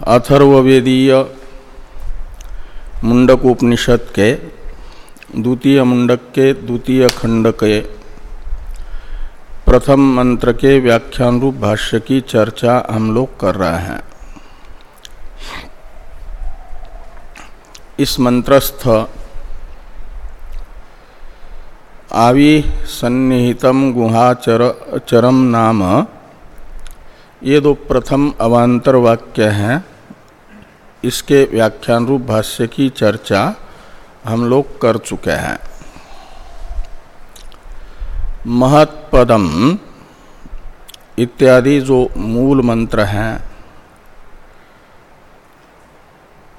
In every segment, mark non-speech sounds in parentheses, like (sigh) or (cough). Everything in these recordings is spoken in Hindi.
अथर्ववेदीय मुंडक उपनिषद के द्वितीय मुंडक के द्वितीय खंड के प्रथम मंत्र के व्याख्यान रूप भाष्य की चर्चा हम लोग कर रहे हैं। इस मंत्रस्थ आवि सन्निहितम गुहाचर चरम नाम, ये दो प्रथम अवान्तर वाक्य हैं। इसके व्याख्यान रूप भाष्य की चर्चा हम लोग कर चुके हैं। महत्पदम इत्यादि जो मूल मंत्र हैं,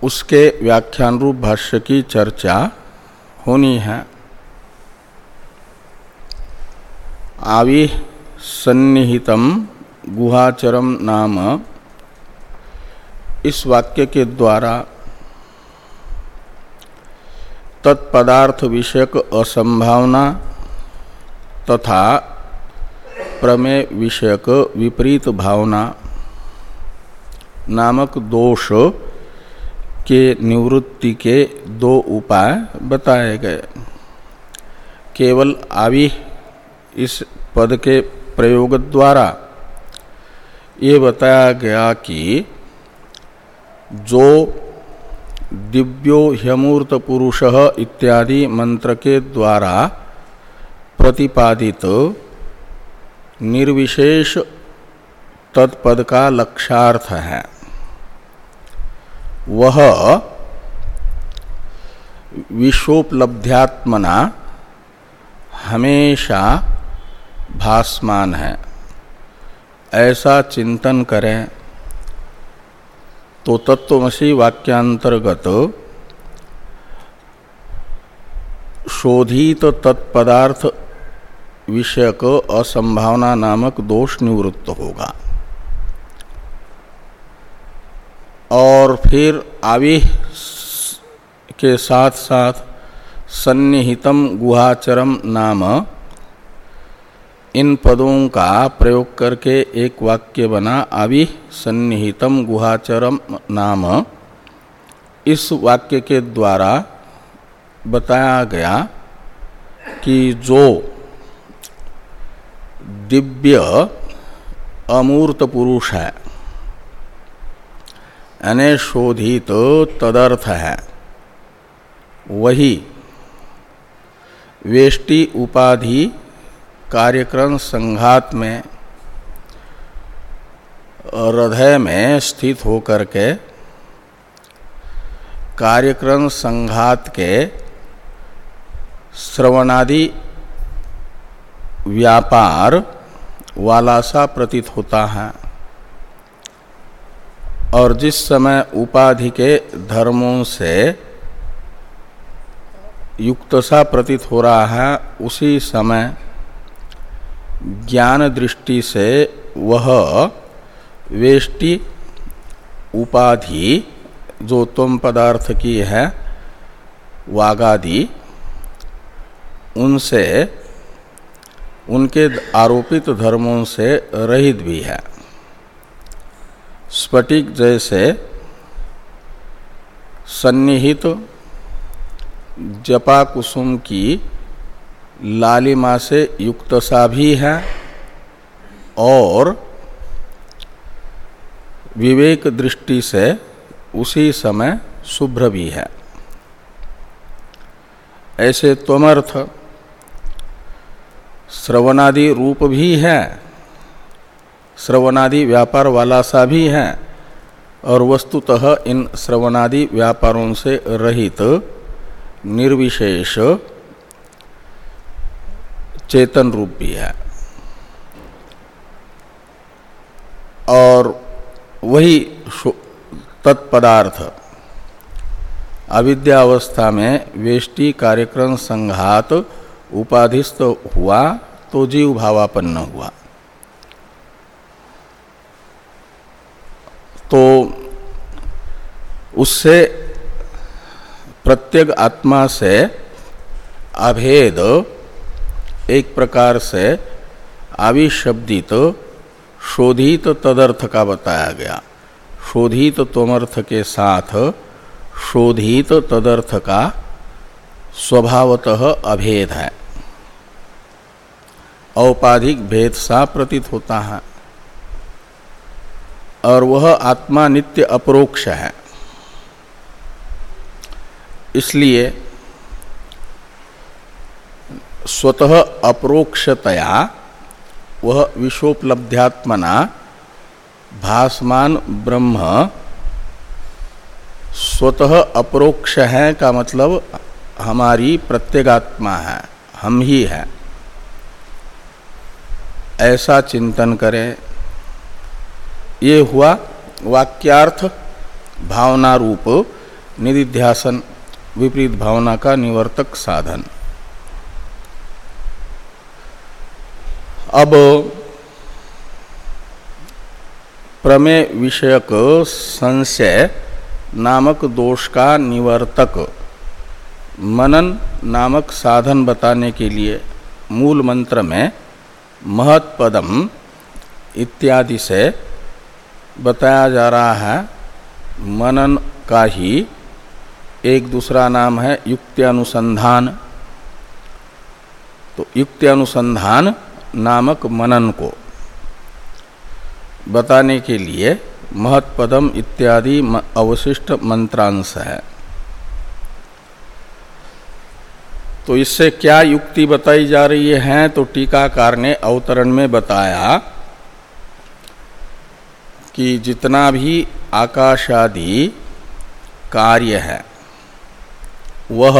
उसके व्याख्यान रूप भाष्य की चर्चा होनी है। आवि सन्निहितम गुहाचरम नाम इस वाक्य के द्वारा तत्पदार्थ विषयक असंभावना तथा प्रमेय विषयक विपरीत भावना नामक दोष के निवृत्ति के दो उपाय बताए गए। केवल आवि इस पद के प्रयोग द्वारा ये बताया गया कि जो दिव्यो ह्यमूर्त पुरुष इत्यादि मंत्र के द्वारा प्रतिपादित निर्विशेष तत्पद का लक्षार्थ है। वह विश्वोपलब्ध्यात्मना हमेशा भासमान है। ऐसा चिंतन करें। तो तत्वमसी वाक्यांतर्गत शोधित तत्पदार्थ विषयक असंभावना नामक दोष निवृत्त होगा। और फिर आवि के साथ साथ सन्निहितम गुहाचरम नाम इन पदों का प्रयोग करके एक वाक्य बना आवि सन्निहितम गुहाचरम नाम। इस वाक्य के द्वारा बताया गया कि जो दिव्य अमूर्त पुरुष है, यानी शोधित तो तदर्थ है, वही वेष्टि उपाधि कार्यक्रम संघात में हृदय में स्थित होकर के कार्यक्रम संघात के श्रवणादि व्यापार वाला सा प्रतीत होता है। और जिस समय उपाधि के धर्मों से युक्त सा प्रतीत हो रहा है, उसी समय ज्ञान दृष्टि से वह वेष्टि उपाधि, जो तुम पदार्थ की है, वागादि, उनसे, उनके आरोपित धर्मों से रहित भी है। स्फटिक जैसे सन्निहित जपा कुसुम की लालिमा से युक्त सा भी है और विवेक दृष्टि से उसी समय शुभ्र भी है। ऐसे त्वमर्थ श्रवणादि रूप भी है, श्रवणादि व्यापार वाला सा भी है और वस्तुतः इन श्रवणादि व्यापारों से रहित निर्विशेष चेतन रूप भी है। और वही तत्पदार्थ। अविद्यावस्था में वेष्टि कार्यक्रम संघात उपाधिस्थ हुआ तो जीव भावापन्न हुआ। तो उससे प्रत्येक आत्मा से अभेद एक प्रकार से आविशब्दित, शोधित तदर्थ का बताया गया। शोधित तोमर्थ के साथ शोधित तदर्थ का स्वभावतः अभेद है। औपाधिक भेद सा प्रतीत होता है। और वह आत्मा नित्य अपरोक्ष है। इसलिए स्वतः अप्रोक्षतया, वह विश्वोपलब्ध्यात्मना भासमान ब्रह्म, स्वतः अप्रोक्ष है का मतलब हमारी प्रत्येगात्मा है, हम ही है। ऐसा चिंतन करें। ये हुआ वाक्यार्थ भावना रूप निधिध्यासन, विपरीत भावना का निवर्तक साधन। अब प्रमेय विषयक संशय नामक दोष का निवर्तक मनन नामक साधन बताने के लिए मूल मंत्र में महत्पदम इत्यादि से बताया जा रहा है। मनन का ही एक दूसरा नाम है युक्त्यानुसंधान। तो युक्त्यानुसंधान नामक मनन को। बताने के लिए महत्पदम इत्यादि अवशिष्ट मंत्रांश है। तो इससे क्या युक्ति बताई जा रही है तो टीकाकार ने अवतरण में बताया कि जितना भी आकाशादि कार्य है, वह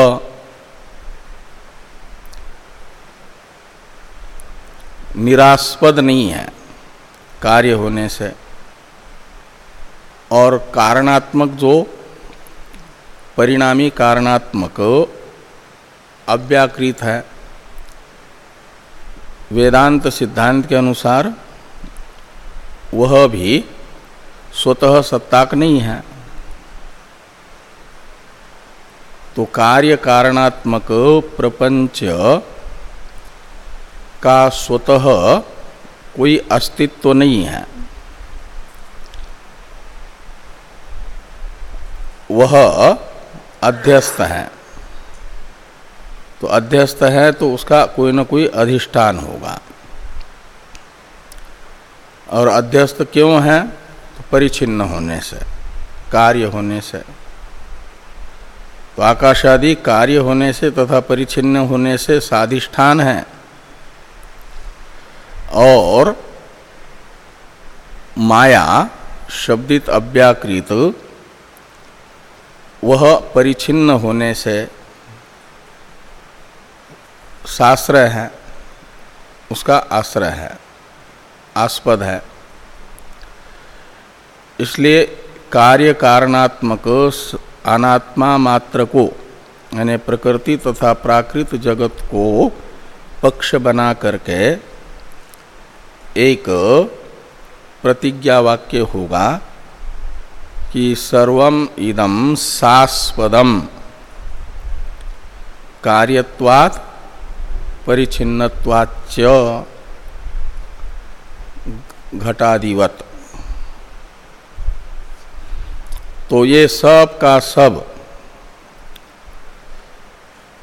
निरास्पद नहीं है कार्य होने से। और कारणात्मक जो परिणामी कारणात्मक अव्याकृत है, वेदांत सिद्धांत के अनुसार वह भी स्वतः सत्ताक नहीं है। तो कार्य कारणात्मक प्रपंच का स्वतः कोई अस्तित्व नहीं है। वह अध्यस्त है। तो अध्यस्त है तो उसका कोई ना कोई अधिष्ठान होगा। और अध्यस्त क्यों है? तो परिचिन्न होने से, कार्य होने से। तो आकाशादि कार्य होने से तथा परिचिन्न होने से साधिष्ठान है। और माया शब्दित अव्याकृत वह परिचिन्न होने से शास्त्र है, उसका आश्रय है, आस्पद है। इसलिए कार्य कारणात्मक अनात्मा मात्र को, यानी प्रकृति तथा प्राकृत जगत को पक्ष बना करके एक प्रतिज्ञा वाक्य होगा कि सर्वम इदम सास्पदम कार्यत्वात् परिचिन्नत्वाच्च घटादिवत। तो ये सब का सब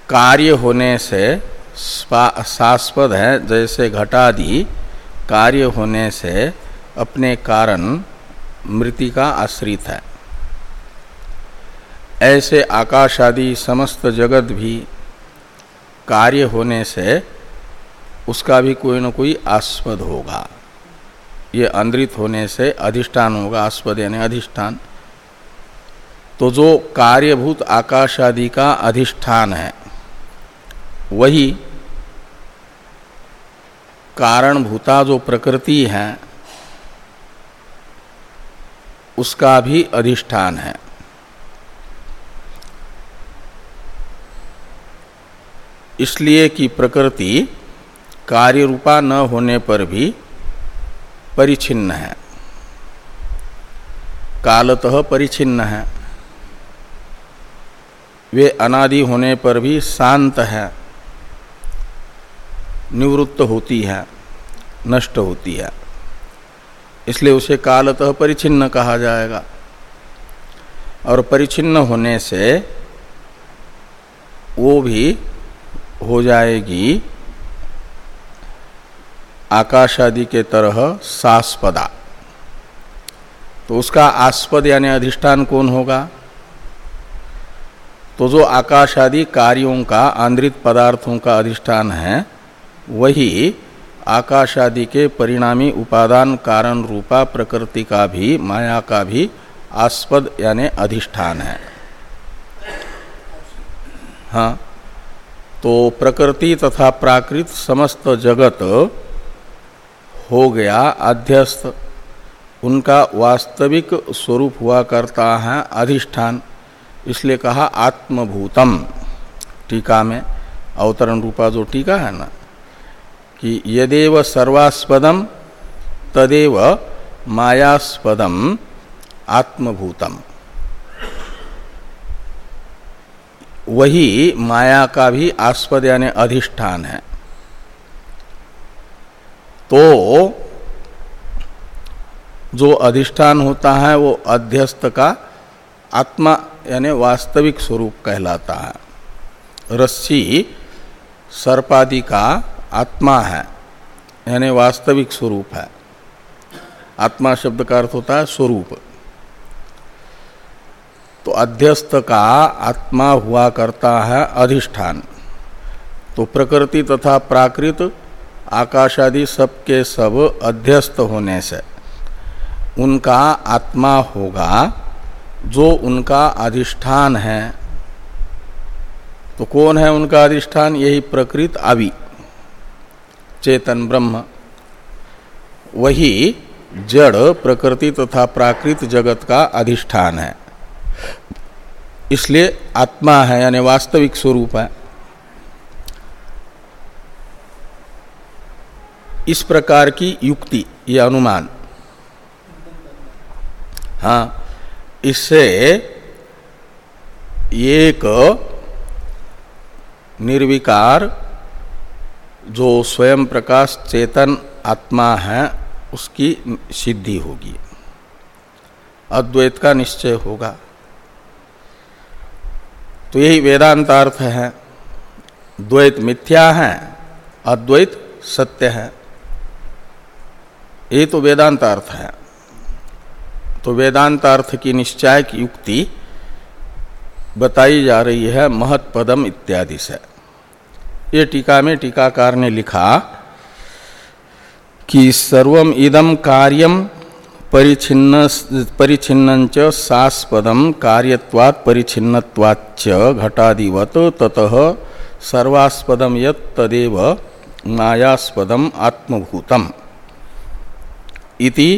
कार्य होने से शास्पद है, जैसे घटादि कार्य होने से अपने कारण मृति का आश्रित है। ऐसे आकाश आदि समस्त जगत भी कार्य होने से उसका भी कोई न कोई आस्पद होगा। ये अंद्रित होने से अधिष्ठान होगा, आस्पद यानी अधिष्ठान। तो जो कार्यभूत आकाश आदि का अधिष्ठान है, वही कारणभूता जो प्रकृति है, उसका भी अधिष्ठान है। इसलिए कि प्रकृति कार्य रूपा न होने पर भी परिचिन्न है। कालतः परिचिन्न है। वे अनादि होने पर भी शांत है। निवृत्त होती है, नष्ट होती है। इसलिए उसे कालतः परिचिन्न कहा जाएगा। और परिचिन्न होने से वो भी हो जाएगी आकाश आदि के तरह सास्पदा। तो उसका आस्पद यानी अधिष्ठान कौन होगा? तो जो आकाश आदि कार्यों का, आंद्रित पदार्थों का अधिष्ठान है वही आकाश आदि के परिणामी उपादान कारण रूपा प्रकृति का भी, माया का भी आस्पद यानी अधिष्ठान है। हाँ तो प्रकृति तथा प्राकृत समस्त जगत हो गया, अध्यस्त। उनका वास्तविक स्वरूप हुआ करता है अधिष्ठान, इसलिए कहा आत्मभूतम। टीका में अवतरण रूपा जो टीका है ना कि यदेव सर्वास्पदम तदेव मायास्पदम आत्मभूतम। वही माया का भी आस्पद यानी अधिष्ठान है। तो जो अधिष्ठान होता है, वो अध्यस्त का आत्मा यानी वास्तविक स्वरूप कहलाता है। रस्सी, सर्पादि का आत्मा है, यानी वास्तविक स्वरूप है। आत्मा शब्द का अर्थ होता है स्वरूप। तो अध्यस्त का आत्मा हुआ करता है अधिष्ठान। तो प्रकृति तथा प्राकृत आकाश आदि सब के सब अध्यस्त होने से उनका आत्मा होगा जो उनका अधिष्ठान है। तो कौन है उनका अधिष्ठान? यही प्रकृत आवि चेतन ब्रह्म। वही जड़ प्रकृति तथा प्राकृत जगत का अधिष्ठान है। इसलिए आत्मा है, यानी वास्तविक स्वरूप है। इस प्रकार की युक्ति यह अनुमान। हाँ इससे एक निर्विकार जो स्वयं प्रकाश चेतन आत्मा है, उसकी सिद्धि होगी। अद्वैत का निश्चय होगा। तो यही वेदांतार्थ है। द्वैत मिथ्या है, अद्वैत सत्य है। ये तो वेदांतार्थ है। तो वेदांतार्थ की निश्चायक युक्ति बताई जा रही है, महत्पदम इत्यादि से। ये टीका में टीकाकार ने लिखा कि सर्वम इदम कार्यम परिचिन्न परिचिन्न सास्पदम कार्यवात् परिचिन्नवाच्च घटादिवत ततः सर्वास्पदम यद मायास्पदम आत्मभूतम इति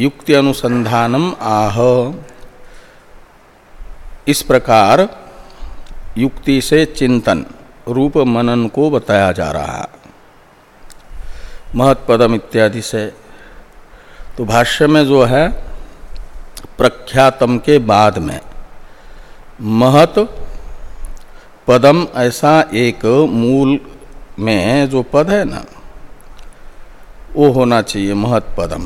युक्ति अनुसंधानम आह। इस प्रकार युक्ति से चिंतन। रूप मनन को बताया जा रहा। है महत्पदम इत्यादि से। तो भाष्य में जो है, प्रख्यातम के बाद में, महत पदम ऐसा एक मूल में जो पद है ना, वो होना चाहिए महत पदम,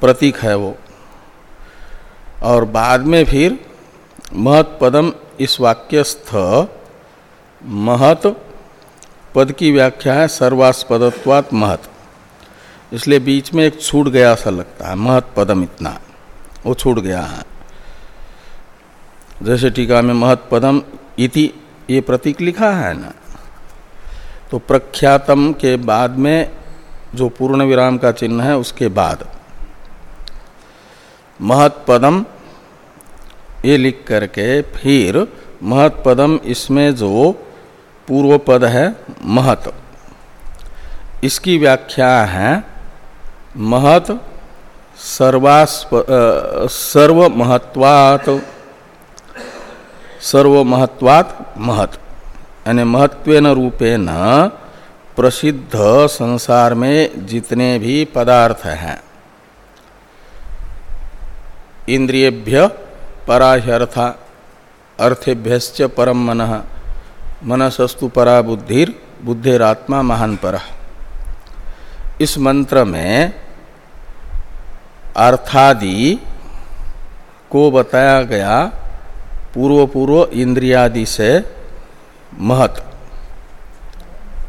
प्रतीक है वो। और बाद में फिर महत्पदम इस वाक्यस्थ महत, पद की व्याख्या है सर्वास्पदत्वात महत। इसलिए बीच में एक छूट गया सा लगता है महत्पदम इतना, वो छूट गया है। जैसे टीका में महत्पदम इति, ये प्रतीक लिखा है ना तो प्रख्यातम के बाद में जो पूर्ण विराम का चिन्ह है, उसके बाद। महत्पदम ये लिख करके फिर महत्पदम इसमें जो पूर्व पद है महत। इसकी व्याख्या है, महत सर्वास्प सर्व महत्वात सर्व महत्वात महत। यानी महत्वेन रूपेण प्रसिद्ध संसार में जितने भी पदार्थ हैं, इंद्रियभ्य पराह्यर्था, अर्थेभ्यश्च परम मन मनसस्तु परा बुद्धिर, बुद्धिरात्मा महान पर। इस मंत्र में अर्थादि को बताया गया पूर्व पूर्व इंद्रियादि से महत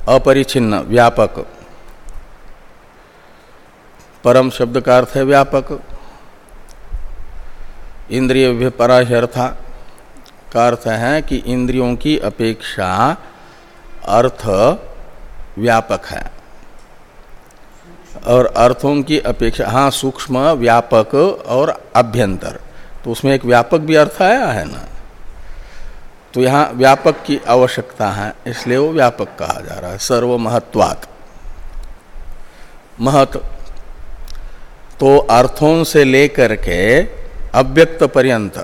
अपरिचिन्न व्यापक। परम शब्द का अर्थ है व्यापक। इंद्रिय पराशर्था का अर्थ है कि इंद्रियों की अपेक्षा अर्थ व्यापक है। और अर्थों की अपेक्षा हाँ सूक्ष्म, व्यापक और अभ्यंतर। तो उसमें एक व्यापक भी अर्थ आया है ना? तो यहाँ व्यापक की आवश्यकता है, इसलिए वो व्यापक कहा जा रहा है सर्व महत्वात महत। तो अर्थों से लेकर के अव्यक्त पर्यंत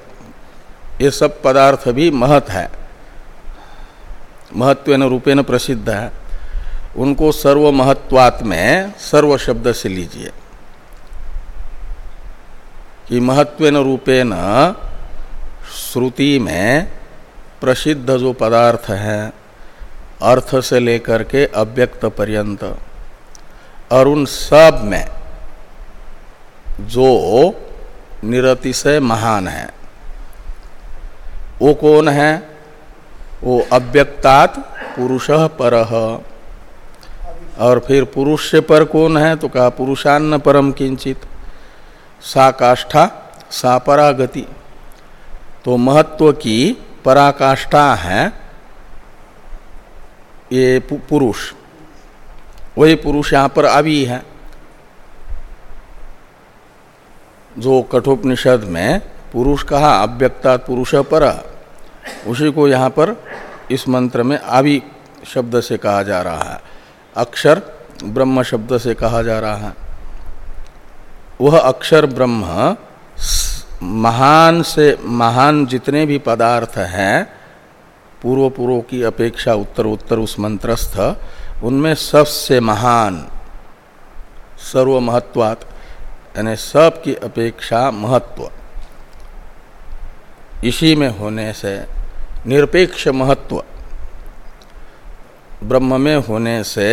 ये सब पदार्थ भी महत है। महत्व रूपेण प्रसिद्ध है। उनको सर्व महत्वात में सर्व शब्द से लीजिए। कि महत्वेन रूपेण श्रुति में प्रसिद्ध जो पदार्थ है, अर्थ से लेकर के अव्यक्त पर्यंत, और उन सब में जो निरतिशय महान है। वो कौन है? वो अव्यक्तात पुरुष पर। और फिर पुरुष से पर कौन है? तो कहा पुरुषान्न परम किंचित। सा काष्ठा, सा परागति। तो महत्व की पराकाष्ठा है ये पुरुष। वही पुरुष यहाँ पर अभी है। जो कठोपनिषद में पुरुष कहा अव्यक्ता पुरुष पर। उसी को यहाँ पर इस मंत्र में आवि शब्द से कहा जा रहा है। अक्षर ब्रह्म शब्द से कहा जा रहा है। वह अक्षर ब्रह्म महान से महान जितने भी पदार्थ हैं पूर्व पूर्व की अपेक्षा उत्तर उत्तर उस मंत्रस्थ, उनमें सबसे महान सर्व महत्वात यानी सब की अपेक्षा महत्व। इसी में होने से निरपेक्ष महत्व, ब्रह्म में होने से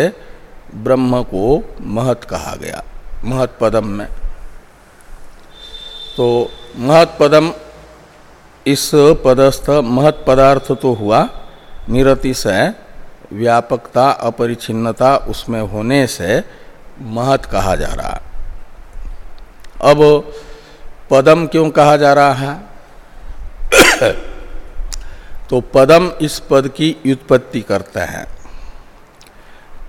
ब्रह्म को महत कहा गया, महत पदम में। तो महत पदम, इस पदस्थ महत पदार्थ तो हुआ निरतिशय व्यापकता अपरिचिन्नता उसमें होने से महत कहा जा रहा। अब पदम क्यों कहा जा रहा है? तो पदम इस पद की व्युत्पत्ति करते हैं।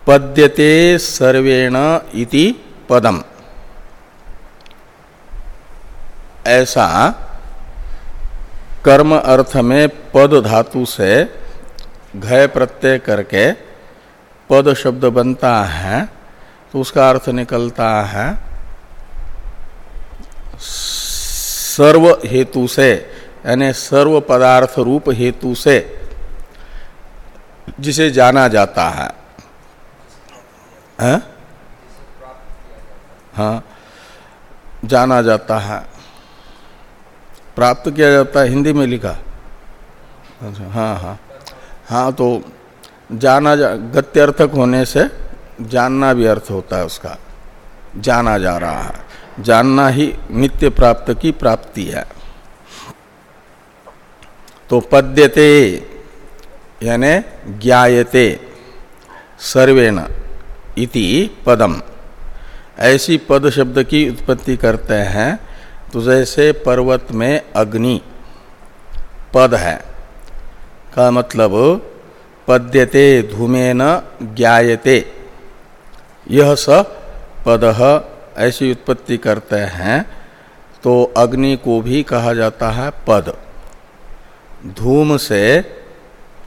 पद्यते सर्वेण इति पदम। ऐसा कर्म अर्थ में पद धातु से घय प्रत्यय करके पद शब्द बनता है तो उसका अर्थ निकलता है, सर्व हेतु से यानी सर्व पदार्थ रूप हेतु से जिसे जाना जाता है। है? जाना जाता है। प्राप्त किया जाता है, हिंदी में लिखा। अच्छा हाँ हाँ। हाँ तो जाना जा, गत्यर्थक होने से जानना भी अर्थ होता है उसका। जाना जा रहा है। जानना ही नित्य प्राप्त की प्राप्ति है। तो पद्यते यानी ज्ञायते, सर्वेण इति पदम। ऐसी पद शब्द की उत्पत्ति करते हैं तो जैसे पर्वत में अग्नि पद है, का मतलब पद्यते, धूमेन ज्ञायते। यह स पद ऐसी उत्पत्ति करते हैं तो अग्नि को भी कहा जाता है पद। धूम से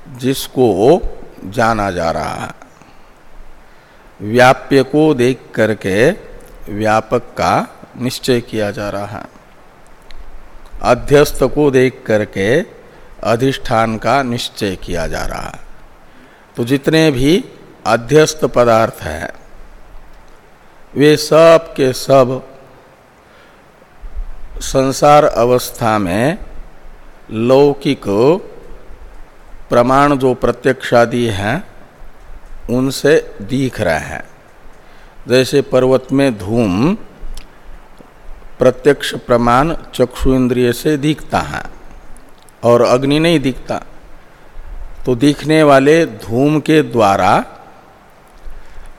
जिसको जाना जा रहा है। व्याप्य को देख करके व्यापक का निश्चय किया जा रहा है। अध्यस्त को देख करके अधिष्ठान का निश्चय किया जा रहा है। तो जितने भी अध्यस्त पदार्थ हैं, वे सब के सब संसार अवस्था में लौकिक प्रमाण जो प्रत्यक्षादि हैं, उनसे दिख रहे हैं। जैसे पर्वत में धूम, प्रत्यक्ष प्रमाण चक्षु इंद्रिय से दिखता है, और अग्नि नहीं दिखता। तो दिखने वाले धूम के द्वारा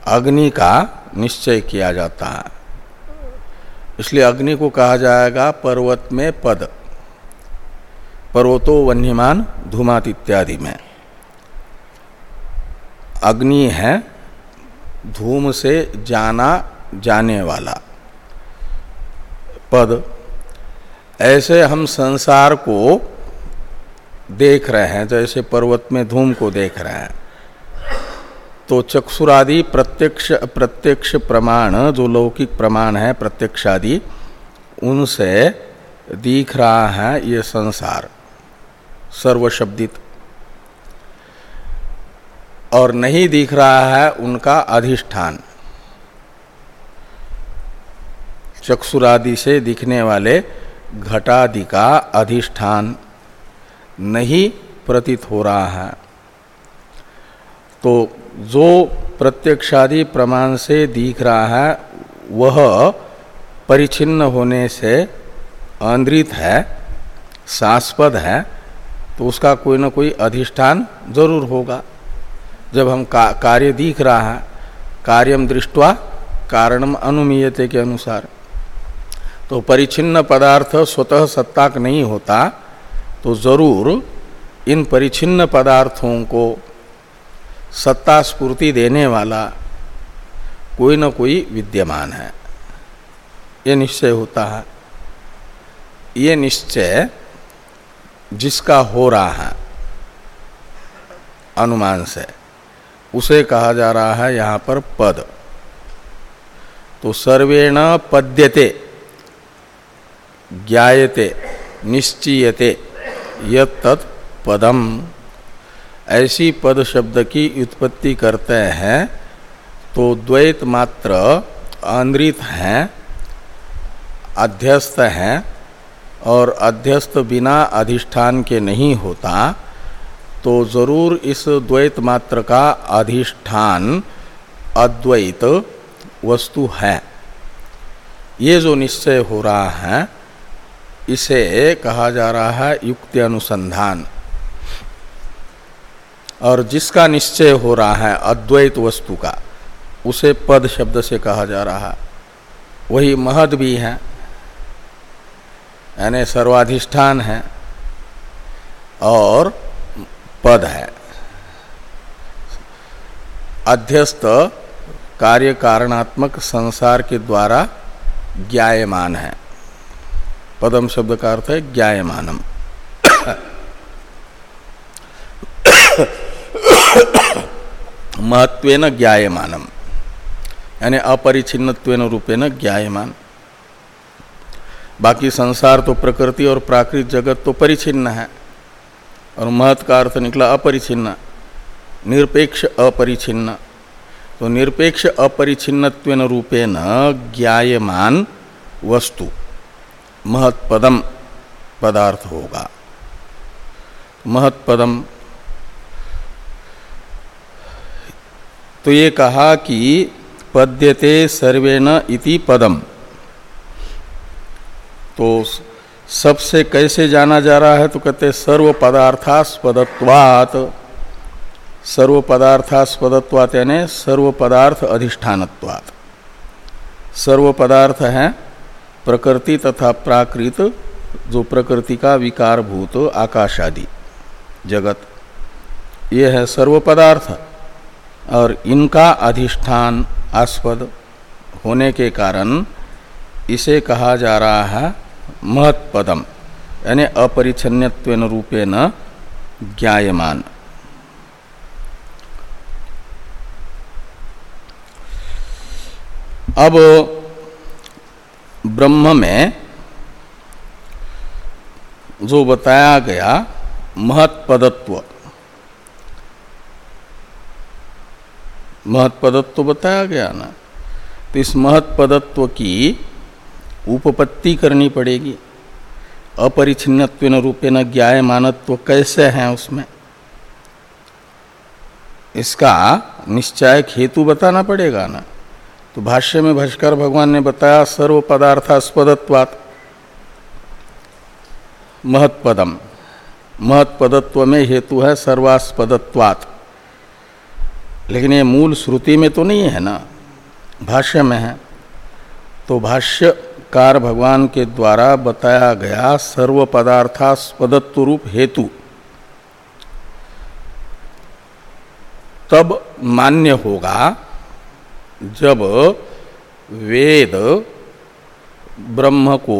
अग्नि का निश्चय किया जाता है। इसलिए अग्नि को कहा जाएगा पर्वत में पद। पर्वतो वन्यमान धूमात इत्यादि में। अग्नि है, धूम से जाना जाने वाला। पद, ऐसे हम संसार को देख रहे हैं, जैसे पर्वत में धूम को देख रहे हैं। तो चक्षुरादि प्रत्यक्ष प्रत्यक्ष प्रमाण, जो लौकिक प्रमाण है, प्रत्यक्षादि, उनसे दिख रहा है ये संसार। सर्वशब्दित। और नहीं दिख रहा है उनका अधिष्ठान। चक्षुरादि से दिखने वाले घटादि का अधिष्ठान नहीं प्रतीत हो रहा है। तो जो प्रत्यक्षादि प्रमाण से दिख रहा है, वह परिचिन्न होने से आंद्रित है सास्पद है तो उसका कोई ना कोई अधिष्ठान ज़रूर होगा। जब हम का, कार्य दिख रहा है कार्यम दृष्टवा कारणम अनुमीयते के अनुसार। तो परिचिन्न पदार्थ स्वतः सत्ताक नहीं होता तो ज़रूर इन परिचिन्न पदार्थों को सत्ता स्पूर्ति देने वाला कोई न कोई विद्यमान है। ये निश्चय होता है। ये निश्चय जिसका हो रहा है, अनुमान से, उसे कहा जा रहा है यहाँ पर पद। तो सर्वेण पद्यते, ज्ञायते, निश्चीयते यद पदम। ऐसी पद शब्द की उत्पत्ति करते हैं तो द्वैत मात्र आंद्रित हैं, अध्यस्त हैं और अध्यस्त बिना अधिष्ठान के नहीं होता तो ज़रूर इस द्वैत मात्र का अधिष्ठान, अद्वैत वस्तु है। ये जो निश्चय हो रहा है, इसे कहा जा रहा है युक्ति अनुसंधान। और जिसका निश्चय हो रहा है अद्वैत वस्तु का, उसे पद शब्द से कहा जा रहा है। वही महद भी है। यानी सर्वाधिष्ठान है और पद है। अध्यस्त कार्य कारणात्मक संसार के द्वारा ज्ञायमान है। पदम शब्द का अर्थ है ज्ञायमानम। महत्वेन ज्ञायमानम। यानी अपरिचिन्न रूपेण ज्ञायमान। बाकी संसार तो प्रकृति और प्राकृतिक जगत तो परिचिन्न है। और महत का अर्थ निकला अपरिचिन्न, निरपेक्ष अपरिचिन्न। तो निरपेक्ष अपरिचिन्न रूपेण ज्ञायमान वस्तु, महत्पदम पदार्थ होगा। महत्पदम। तो ये कहा कि पद्यते सर्वेण इति पदम। तो सबसे कैसे जाना जा रहा है तो कहते सर्व पदार्थास्पदत्वात सर्व पदार्थास्पदत्वात यानी सर्व पदार्थ अधिष्ठानत्वात। सर्व पदार्थ है प्रकृति तथा प्राकृत, जो प्रकृति का विकारभूत आकाश आदि जगत। ये है सर्व पदार्थ और इनका अधिष्ठान आस्पद होने के कारण इसे कहा जा रहा है महत्पदम। यानी अपरिछन्यत्व रूपे न ज्ञायमान। अब ब्रह्म में जो बताया गया महत्पदत्व महत्पदत्व बताया गया ना? तो इस महत्पदत्व की उपपत्ति करनी पड़ेगी। अपरिछिन्न रूपे न ज्ञाय मानत्व कैसे हैं उसमें? इसका निश्चय हेतु बताना पड़ेगा ना। तो भाष्य में भाष्कर भगवान ने बताया, सर्व पदार्थास्पदत्वात् महत्पदम। महत्पदत्व में हेतु है सर्वास्पदत्वात्। लेकिन ये मूल श्रुति में तो नहीं है ना। भाष्य में है। तो भाष्यकार भगवान के द्वारा बताया गया सर्व पदार्थास्पदत्व रूप हेतु। तब मान्य होगा, जब वेद ब्रह्म को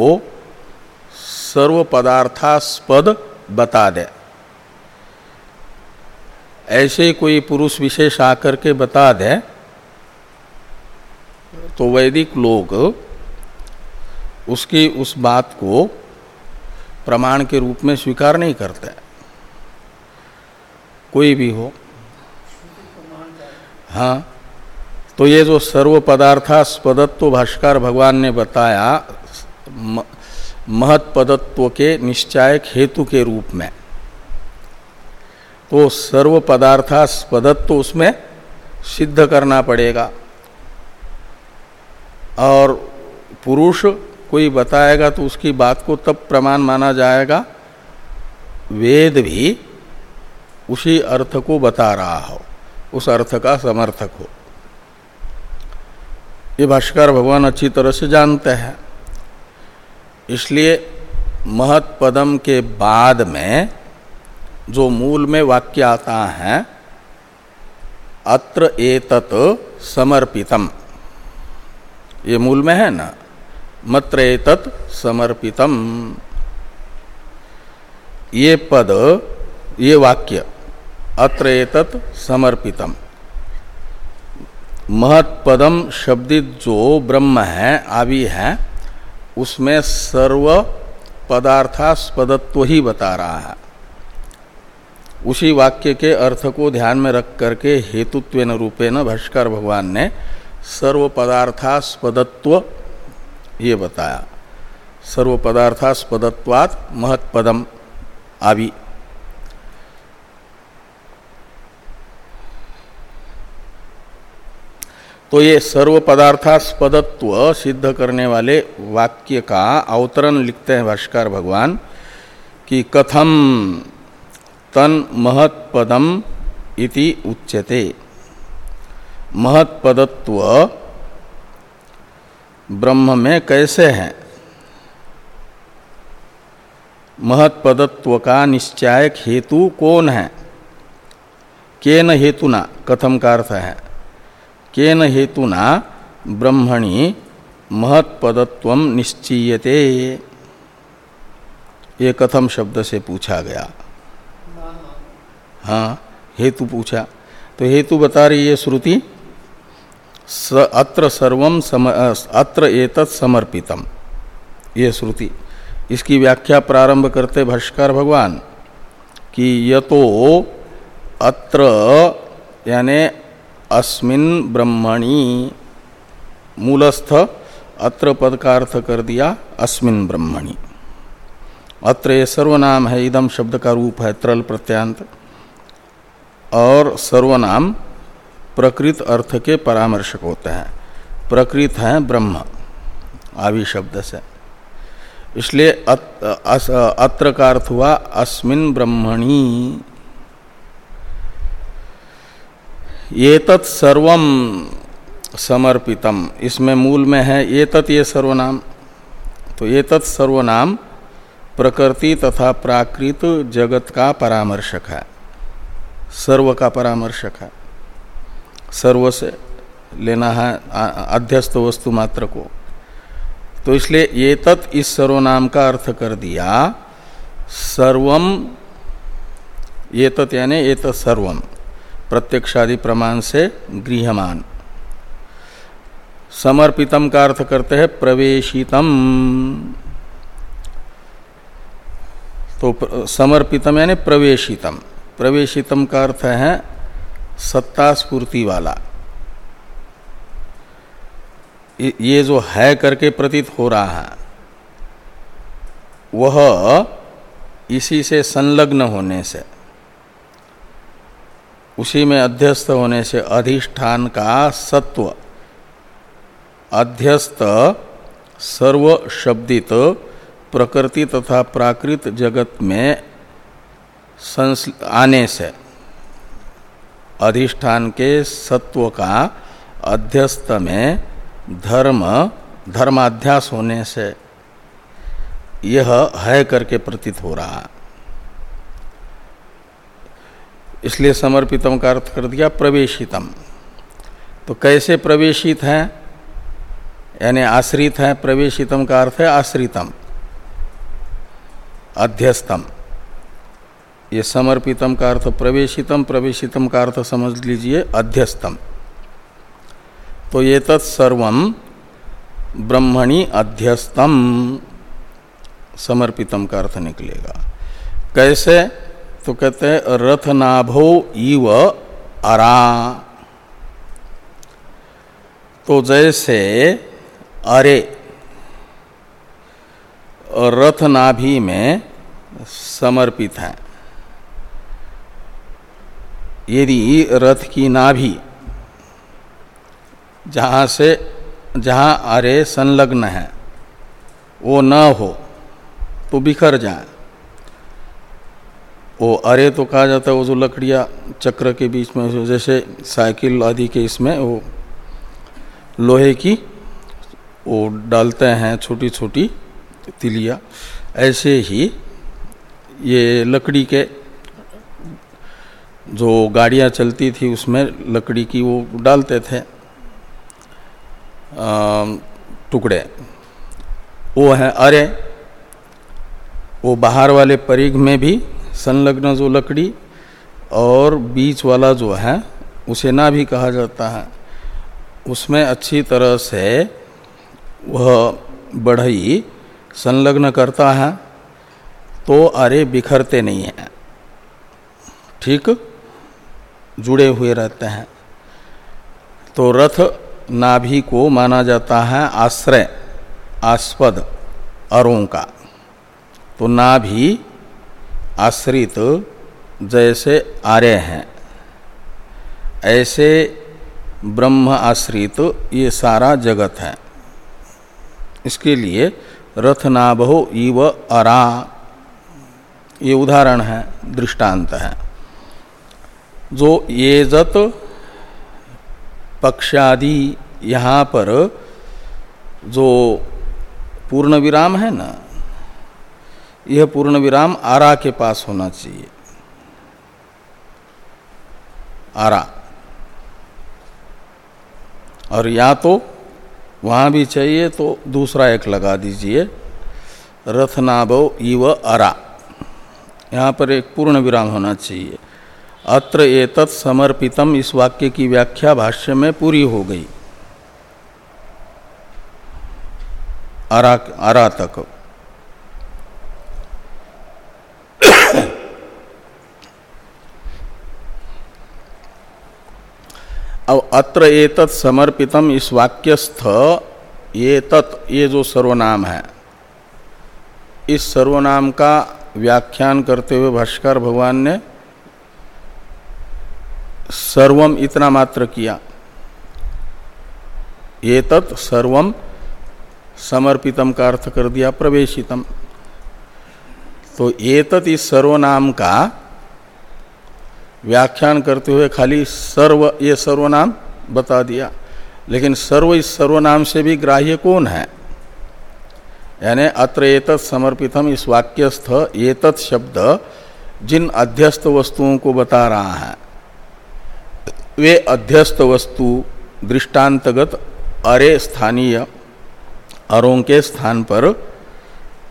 सर्व पदार्थास्पद बता दे। ऐसे कोई पुरुष विशेष आकर के बता दे तो वैदिक लोग उसकी उस बात को प्रमाण के रूप में स्वीकार नहीं करते कोई भी हो। हाँ तो ये जो सर्व पदार्थास्पदत्व भाष्कर भगवान ने बताया महत्पदत्व के निश्चायक हेतु के रूप में तो सर्व पदार्थास्पदत्व उसमें सिद्ध करना पड़ेगा। और पुरुष कोई बताएगा तो उसकी बात को तब प्रमाण माना जाएगा। वेद भी उसी अर्थ को बता रहा हो, उस अर्थ का समर्थक हो। ये भाष्कर भगवान अच्छी तरह से जानते हैं। इसलिए महत्पदम के बाद में जो मूल में वाक्य आता है, अत्र एतत समर्पितम। ये मूल में है ना? मत्र एतत समर्पितम। ये पद, ये वाक्य अत्र एतत समर्पितम। महत्पदम शब्दित जो ब्रह्म है आदि है, उसमें सर्व पदार्थास्पदत्व ही बता रहा है। उसी वाक्य के अर्थ को ध्यान में रख करके हेतुत्व रूपेण भाष्कर भगवान ने सर्व पदार्थास्पदत्व ये बताया। सर्व पदार्थास्पदत्वात् महत्पदम आदि तो ये सर्व पदार्थास्पदत्व सिद्ध करने वाले वाक्य का अवतरण लिखते हैं भाष्कर भगवान कि कथम तन महत्पदम इति उच्यते। महत्पदत्व ब्रह्म में कैसे है? महत्पदत्व का निश्चायक हेतु कौन है? केन हेतुना? कथम का अर्थ है। केन हेतुना? ब्रह्मणि महत्पदत्व निश्चीयते। ये कथम शब्द से पूछा गया। हाँ हेतु पूछा। तो हेतु बता रही है श्रुति। अत्र सर्वम सम, अत्र एतत् समर्पितम। ये श्रुति। इसकी व्याख्या प्रारंभ करते भाष्कर भगवान कि यतो अत्र यानि अस्मिन ब्रह्मणि मूलस्थ अत्र पद का अर्थ कर दिया अस्मिन ब्रह्मणि। अत्र ये सर्वनाम है इदम शब्द का रूप है त्रल प्रत्यांत और सर्वनाम प्रकृत अर्थ के परामर्शक होते हैं। प्रकृत हैं ब्रह्म, आवि शब्द से। इसलिए अत्र का अर्थ हुआ अस्मिन ब्रह्मणी। ये सर्वम समर्पितम। इसमें मूल में है ये तत् ये सर्वनाम। तो ये तत् सर्वनाम प्रकृति तथा प्राकृत जगत का परामर्शक है। सर्व का परामर्शक है। सर्व से लेना है अध्यस्त वस्तु मात्र को। तो इसलिए ये तत् इस सर्वनाम का अर्थ कर दिया, सर्वम ये तत् यानी ये तत् सर्वम, प्रत्यक्षादि प्रमाण से गृहमान समर्पितम का अर्थ करते हैं प्रवेशितम। तो समर्पितम यानी प्रवेशितम। प्रवेशितम का अर्थ है सत्ता स्फूर्ति वाला। ये जो है करके प्रतीत हो रहा है, वह इसी से संलग्न होने से, उसी में अध्यस्त होने से अधिष्ठान का सत्व, अध्यस्त सर्व शब्दित प्रकृति तथा प्राकृत जगत में आने से अधिष्ठान के सत्व का अध्यस्त में धर्म, धर्माध्यास होने से यह है करके प्रतीत हो रहा। इसलिए समर्पितम का अर्थ कर दिया, प्रवेशितम। तो कैसे प्रवेशित है? यानी आश्रित है, प्रवेशितम का अर्थ है आश्रितम, अध्यस्तम। ये समर्पितम का अर्थ प्रवेशितम प्रवेशितम का अर्थ समझ लीजिए अध्यस्तम। तो ये तत्सर्व ब्रह्मणि अध्यस्तम, समर्पितम का अर्थ निकलेगा। कैसे? तो कहते हैं, रथनाभो इव अरा। तो जैसे अरे रथ नाभि में समर्पित है। यदि रथ की नाभि जहाँ से, जहाँ अरे संलग्न है, वो न हो तो बिखर जाए। वो अरे तो कहा जाता है, वो जो लकड़ियाँ चक्र के बीच में, जैसे साइकिल आदि के इसमें, वो लोहे की, वो डालते हैं छोटी छोटी तिलिया। ऐसे ही ये लकड़ी के जो गाड़ियाँ चलती थी उसमें लकड़ी की वो डालते थे टुकड़े। वो है अरे, वो बाहर वाले परिघ में भी संलग्न जो लकड़ी और बीच वाला जो है, उसे ना भी कहा जाता है। उसमें अच्छी तरह से वह बढ़ई संलग्न करता है तो अरे बिखरते नहीं हैं। ठीक? जुड़े हुए रहते हैं। तो रथ नाभि को माना जाता है आश्रय, आस्पद अरों का। तो नाभि आश्रित जैसे आर्य हैं, ऐसे ब्रह्म आश्रित ये सारा जगत है। इसके लिए रथनाभो इव अरा, ये उदाहरण है, दृष्टांत है। जो ये जत पक्षादि यहाँ पर जो पूर्ण विराम है ना, यह पूर्ण विराम आरा के पास होना चाहिए। आरा। और या तो वहाँ भी चाहिए तो दूसरा एक लगा दीजिए रथनाभव इव अरा यहाँ पर एक पूर्ण विराम होना चाहिए। अत्र एतत् समर्पितम इस वाक्य की व्याख्या भाष्य में पूरी हो गई। अरा अरा तक अब अत्र एतत् समर्पितम इस वाक्यस्थ ये तत् ये जो सर्वनाम है, इस सर्वनाम का व्याख्यान करते हुए भाष्कर भगवान ने सर्वम इतना मात्र किया। ये तत् सर्वम समर्पितम का अर्थ कर दिया, प्रवेशितम। तो ये तत् इस सर्वनाम का व्याख्यान करते हुए खाली सर्व, ये सर्वनाम बता दिया। लेकिन सर्व इस सर्वनाम से भी ग्राह्य कौन है? यानी अत्र एतत् समर्पितम इस वाक्यस्थ एतत् शब्द जिन अध्यस्त वस्तुओं को बता रहा है। वे अध्यस्त वस्तु, दृष्टांतगत अरे स्थानीय अरों के स्थान पर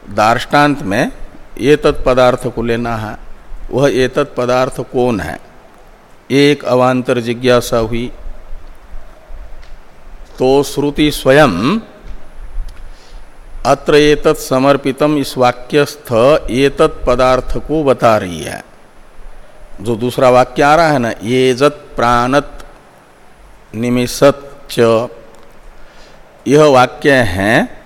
दार्टान्त में एतत् पदार्थ को लेना है। वह एतत् पदार्थ कौन है? एक अवान्तर जिज्ञासा हुई। तो श्रुति स्वयं, अत्र एतत् समर्पितम इस वाक्यस्थ एतत् पदार्थ को बता रही है। जो दूसरा वाक्य आ रहा है ना, ये जत प्राणत निमिषत च। यह वाक्य है,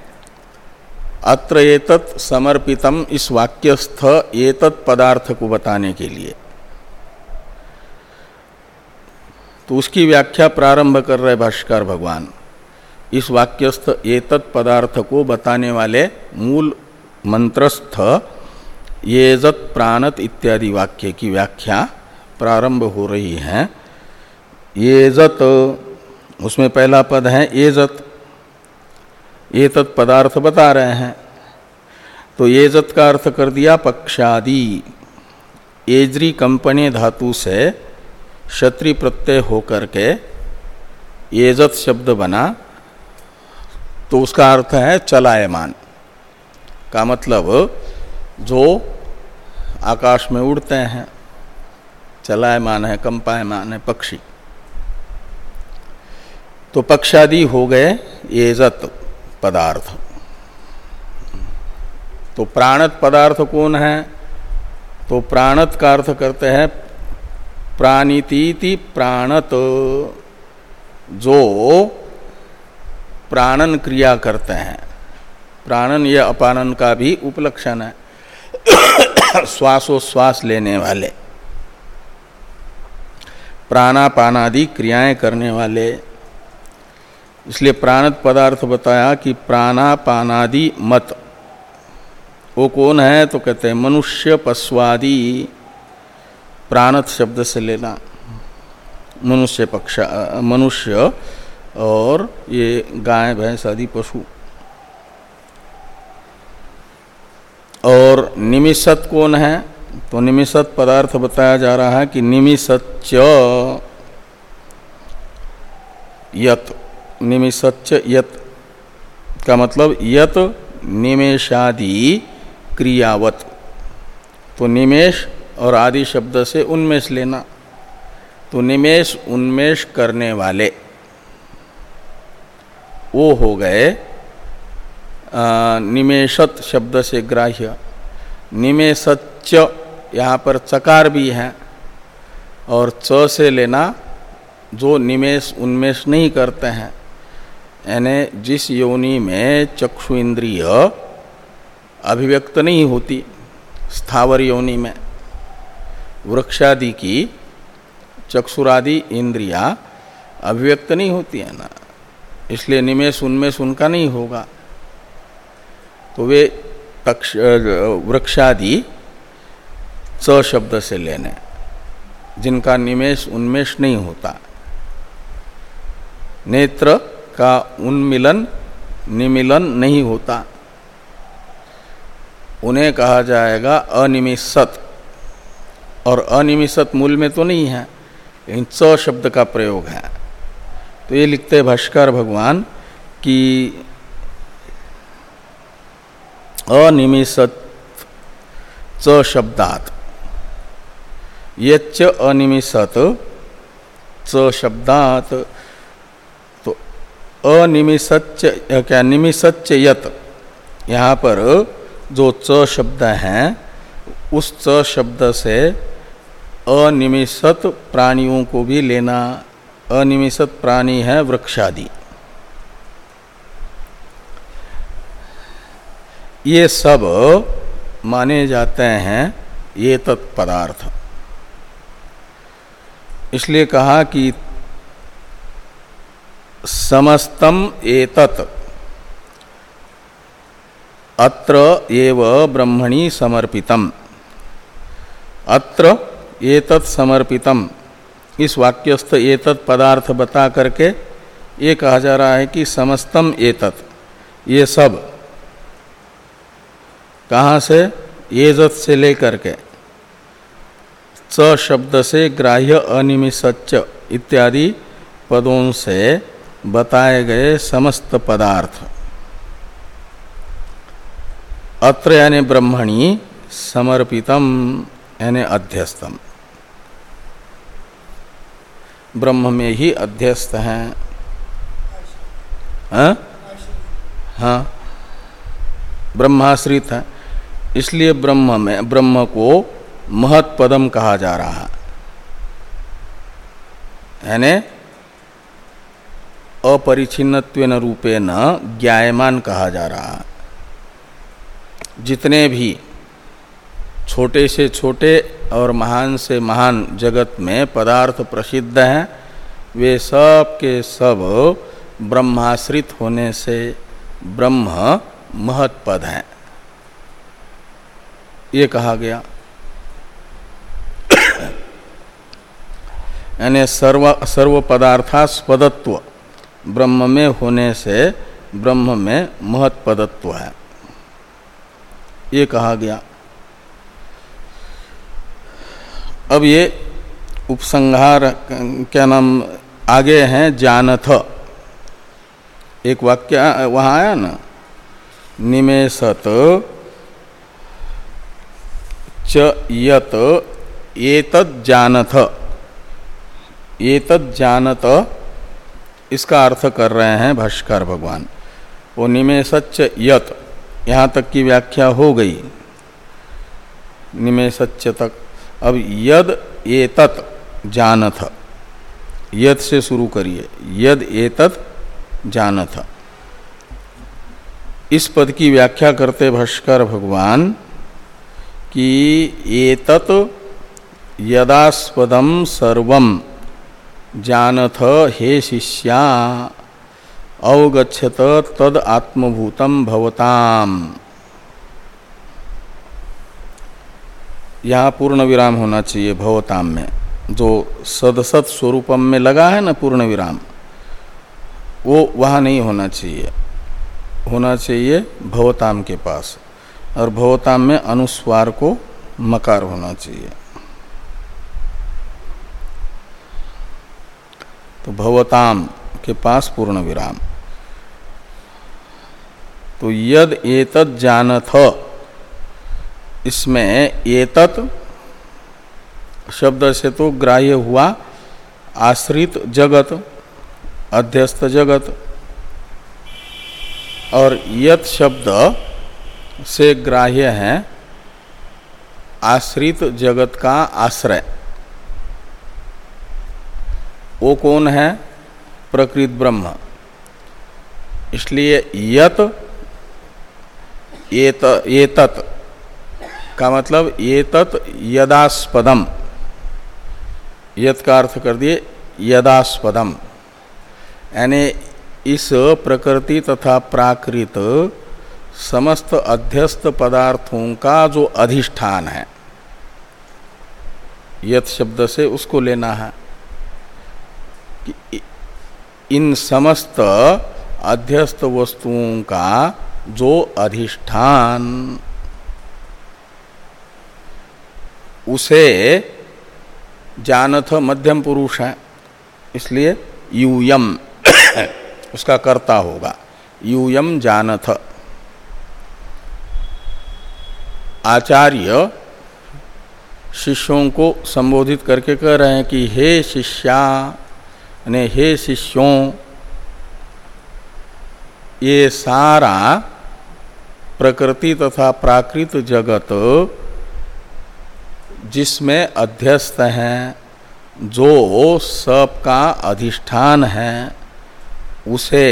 अत्र एतत् समर्पितम इस वाक्यस्थ एतत् पदार्थ को बताने के लिए। तो उसकी व्याख्या प्रारंभ कर रहे भाष्कर भगवान। इस वाक्यस्थ एतत् पदार्थ को बताने वाले मूल मंत्रस्थ येजत प्राणत इत्यादि वाक्य की व्याख्या प्रारंभ हो रही है। येजत उसमें पहला पद है एजत तत् पदार्थ बता रहे हैं। तो एजत का अर्थ कर दिया पक्षादि। एजरी कंपनी धातु से क्षत्रि प्रत्यय होकर के एजत शब्द बना। तो उसका अर्थ है चलायमान। का मतलब जो आकाश में उड़ते हैं, चलायमान है, कंपायमान है, पक्षी। तो पक्षादि हो गए एजत पदार्थ। तो प्राणत पदार्थ कौन है? तो प्राणत का अर्थ करते हैं प्राणितीति प्राणत, जो प्राणन क्रिया करते हैं। प्राणन या अपानन का भी उपलक्षण है। (coughs) श्वासोश्वास लेने वाले, प्राणापानादि क्रियाएँ करने वाले। इसलिए प्राणत पदार्थ बताया कि प्राणापानादि मत। वो कौन है? तो कहते हैं मनुष्य पशुआदि प्राणत शब्द से लेना। मनुष्य पक्ष, मनुष्य और ये गाय, भैंस आदि पशु। और निमिषत कौन है? तो निमिषत पदार्थ बताया जा रहा है कि निमिषच यत निमिषच यत का मतलब यत निमेशादि क्रियावत। तो निमेश और आदि शब्द से उन्मेष लेना। तो निमेश उन्मेष करने वाले वो हो गए निमेशत शब्द से ग्राह्य। निमेशच यहाँ पर चकार भी है, और च से लेना जो निमेश उन्मेष नहीं करते हैं, यानी जिस योनि में चक्षु इंद्रिय अभिव्यक्त नहीं होती, स्थावर योनि में, वृक्षादि की चक्षुरादि इंद्रिया अभिव्यक्त नहीं होती है ना, इसलिए निमेश उन्मेष उनका नहीं होगा। तो वे वृक्षादि स शब्द से लेने, जिनका निमेश, उन्मेष नहीं होता। नेत्र का उन्मिलन, निमिलन नहीं होता। उन्हें कहा जाएगा अनिमिषत, और अनिमिषत मूल में तो नहीं है, लेकिन च शब्द का प्रयोग है। तो ये लिखते भाष्कर भगवान कि अनिमिषत च शब्दात। ये अनिमिषत च शब्दात। तो अनिमिषच क्या निमिषच यत। यहाँ पर जो च शब्द है, उस च शब्द से अनिमिषत प्राणियों को भी लेना, अनिमिषत प्राणी है वृक्षादि। ये सब माने जाते हैं ये तत्पदार्थ। इसलिए कहा कि समस्तम एतत्, अत्र एव ब्रह्मणि समर्पितम। अत्र एतत् समर्पितम। इस वाक्यस्थ एतत् पदार्थ बता करके ये कहा जा रहा है कि समस्तम एतत्, ये सब कहाँ से? एजत से लेकर के। च शब्द से ग्राह्य अनिमिषच इत्यादि पदों से बताए गए समस्त पदार्थ। अत्र यानी ब्रह्मणी समर्पितम यानी अध्यस्तम। ब्रह्म में ही अध्यस्त हैं। हाँ, हाँ। ब्रह्माश्रित है। इसलिए ब्रह्म में, ब्रह्म को महत पदम कहा जा रहा है। यानी अपरिचिन्न रूपे न ज्ञायमान कहा जा रहा है। जितने भी छोटे से छोटे और महान से महान जगत में पदार्थ प्रसिद्ध हैं, वे सब के सब ब्रह्माश्रित होने से ब्रह्म महत्पद है। ये कहा गया। यानी सर्व सर्व पदार्थास्पदत्व ब्रह्म में होने से ब्रह्म में महत्पदत्व है। ये कहा गया। अब ये उपसंहार, क्या नाम, आगे हैं जानथ। एक वाक्य, वहाँ आया ना? निमेशत च यत एतद जानथ। एतद जानत इसका अर्थ कर रहे हैं भाष्कर भगवान। वो निमेशच यत, यहाँ तक की व्याख्या हो गई। निमेशच तक, अब यद एतत जानथ। यद से शुरू करिए, यद एतत जानथ। इस पद की व्याख्या करते भाष्कर भगवान कि एतत यदास्पदम सर्वम जानथ हे शिष्या अवगछत तद आत्मभूतम भवताम। यहाँ पूर्ण विराम होना चाहिए भवताम में। जो सदसत स्वरूपम में लगा है ना पूर्ण विराम वो वहाँ नहीं होना चाहिए। होना चाहिए भवताम के पास। और भवताम में अनुस्वार को मकार होना चाहिए। तो भवताम के पास पूर्ण विराम। तो यद एतद जानथ, इसमें एतत शब्द से तो ग्राह्य हुआ, आश्रित जगत, अध्यस्त जगत, और यत शब्द से ग्राह्य है, आश्रित जगत का आश्रय। वो कौन है? प्रकृत ब्रह्म। इसलिए यत ये तत् का मतलब ये तत् यदास्पदम। यत का अर्थ कर दिए, यदास्पदम। यानी इस प्रकृति तथा प्राकृत समस्त अध्यस्त पदार्थों का जो अधिष्ठान है यथ शब्द से उसको लेना है कि इन समस्त अध्यस्त वस्तुओं का जो अधिष्ठान, उसे जानथ मध्यम पुरुष है, इसलिए यूयम, (coughs) उसका कर्ता होगा, यूयम जानथ। आचार्य शिष्यों को संबोधित करके कह रहे हैं कि हे शिष्या ने हे शिष्यों, ये सारा प्रकृति तथा प्राकृत जगत जिसमें अध्यस्त हैं, जो सबका अधिष्ठान है, उसे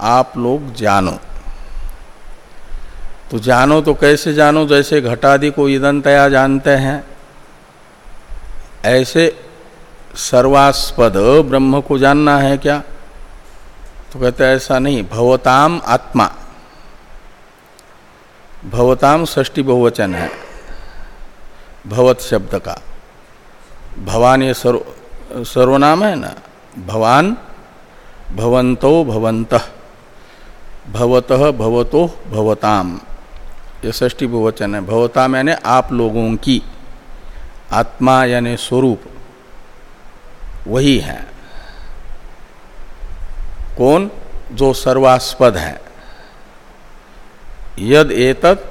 आप लोग जानो। तो जानो तो कैसे जानो, जैसे घटादि को ईदनतया जानते हैं, ऐसे सर्वास्पद ब्रह्म को जानना है क्या? तो कहते ऐसा नहीं, भवताम आत्मा। भवताम षष्टि बहुवचन है, भवत शब्द का। भवान ये सर्व, सर्वनाम है ना? भवान, भवंतो भवंत, भवत भवतो भवताम। ये षष्टि बहुवचन है। भवता यानी आप लोगों की। आत्मा यानी स्वरूप वही है। कौन? जो सर्वास्पद है। यद एतत्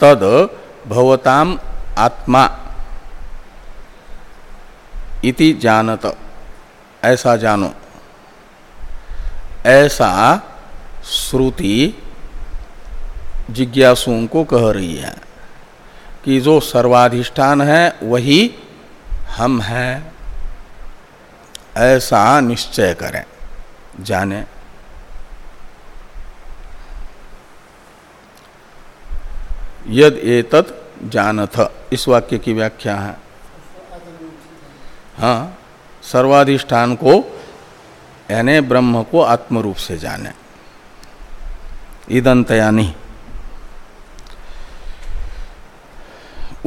तद भवताम आत्मा इति जानत। ऐसा जानो। ऐसा श्रुति जिज्ञासुओं को कह रही है कि जो सर्वाधिष्ठान है, वही हम हैं। ऐसा निश्चय करें। जाने। यद एतत् जानथ। इस वाक्य की व्याख्या है। हाँ सर्वाधिष्ठान को, यानी ब्रह्म को आत्म रूप से जाने। ईदंतया नहीं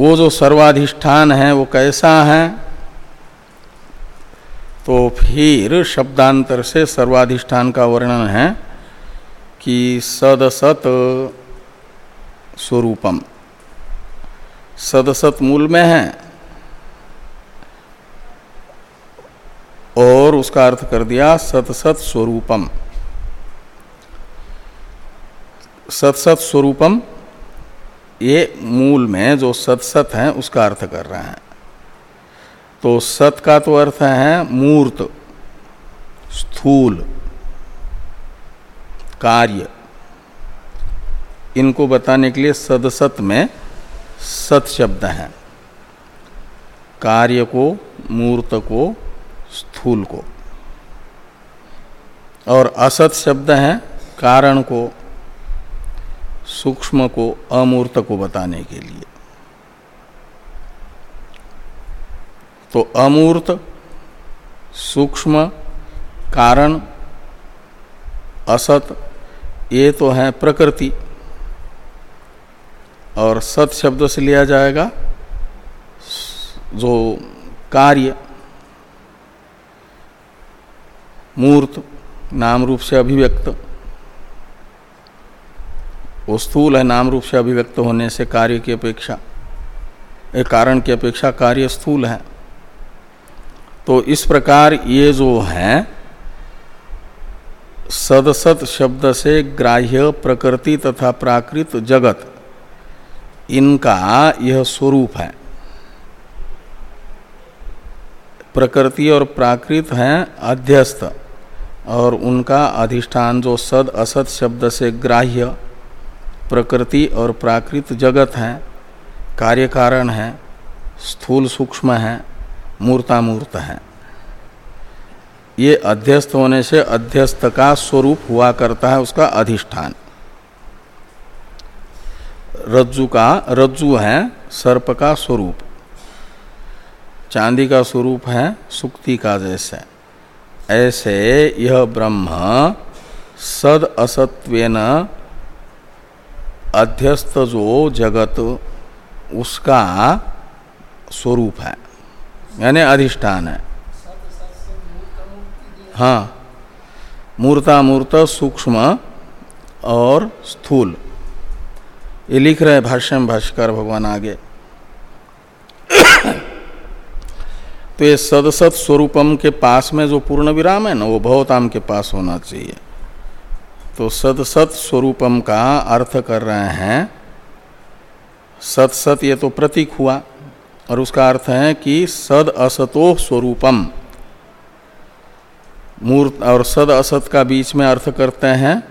वो जो सर्वाधिष्ठान है, वो कैसा है? तो फिर शब्दांतर से सर्वाधिष्ठान का वर्णन है कि सदसत स्वरूपम। सदसत मूल में है। और उसका अर्थ कर दिया सतसत स्वरूपम। सतसत स्वरूपम ये मूल में जो सतसत है, उसका अर्थ कर रहे हैं। तो सत का तो अर्थ है मूर्त, स्थूल, कार्य। इनको बताने के लिए सदसत में सत शब्द है। कार्य को, मूर्त को, स्थूल को। और असत शब्द है, कारण को। सूक्ष्म को, अमूर्त को बताने के लिए। तो अमूर्त, सूक्ष्म, कारण, असत, ये तो है प्रकृति। और सत शब्द से लिया जाएगा, जो कार्य, मूर्त, नाम रूप से अभिव्यक्त। वो स्थूल है नाम रूप से अभिव्यक्त होने से कार्य की अपेक्षा। एक कारण की अपेक्षा कार्य स्थूल है। तो इस प्रकार ये जो है, सदसत शब्द से ग्राह्य प्रकृति तथा प्राकृत जगत, इनका यह स्वरूप है। प्रकृति और प्राकृत हैं अध्यस्त, और उनका अधिष्ठान जो सद असत शब्द से ग्राह्य प्रकृति और प्राकृत जगत है, कार्य कारण है, स्थूल सूक्ष्म है, मूर्तामूर्त है। ये अध्यस्त होने से अध्यस्त का स्वरूप हुआ करता है उसका अधिष्ठान। रज्जु का, रज्जु है सर्प का स्वरूप। चांदी का स्वरूप है सुक्ति का जैसे। ऐसे यह ब्रह्म सद असत्वेन अध्यस्त जो जगत उसका स्वरूप है। यानी अधिष्ठान है। हाँ। मूर्तामूर्त, सूक्ष्म और स्थूल। ये लिख रहे भाष्य में भाष्कर भगवान आगे। तो ये सदसत स्वरूपम के पास में जो पूर्ण विराम है ना, वो भवताम के पास होना चाहिए। तो सदसत स्वरूपम का अर्थ कर रहे हैं सतसत ये तो प्रतीक हुआ, और उसका अर्थ है कि सद असतो स्वरूपम। मूर्त और सद असत का बीच में अर्थ करते हैं,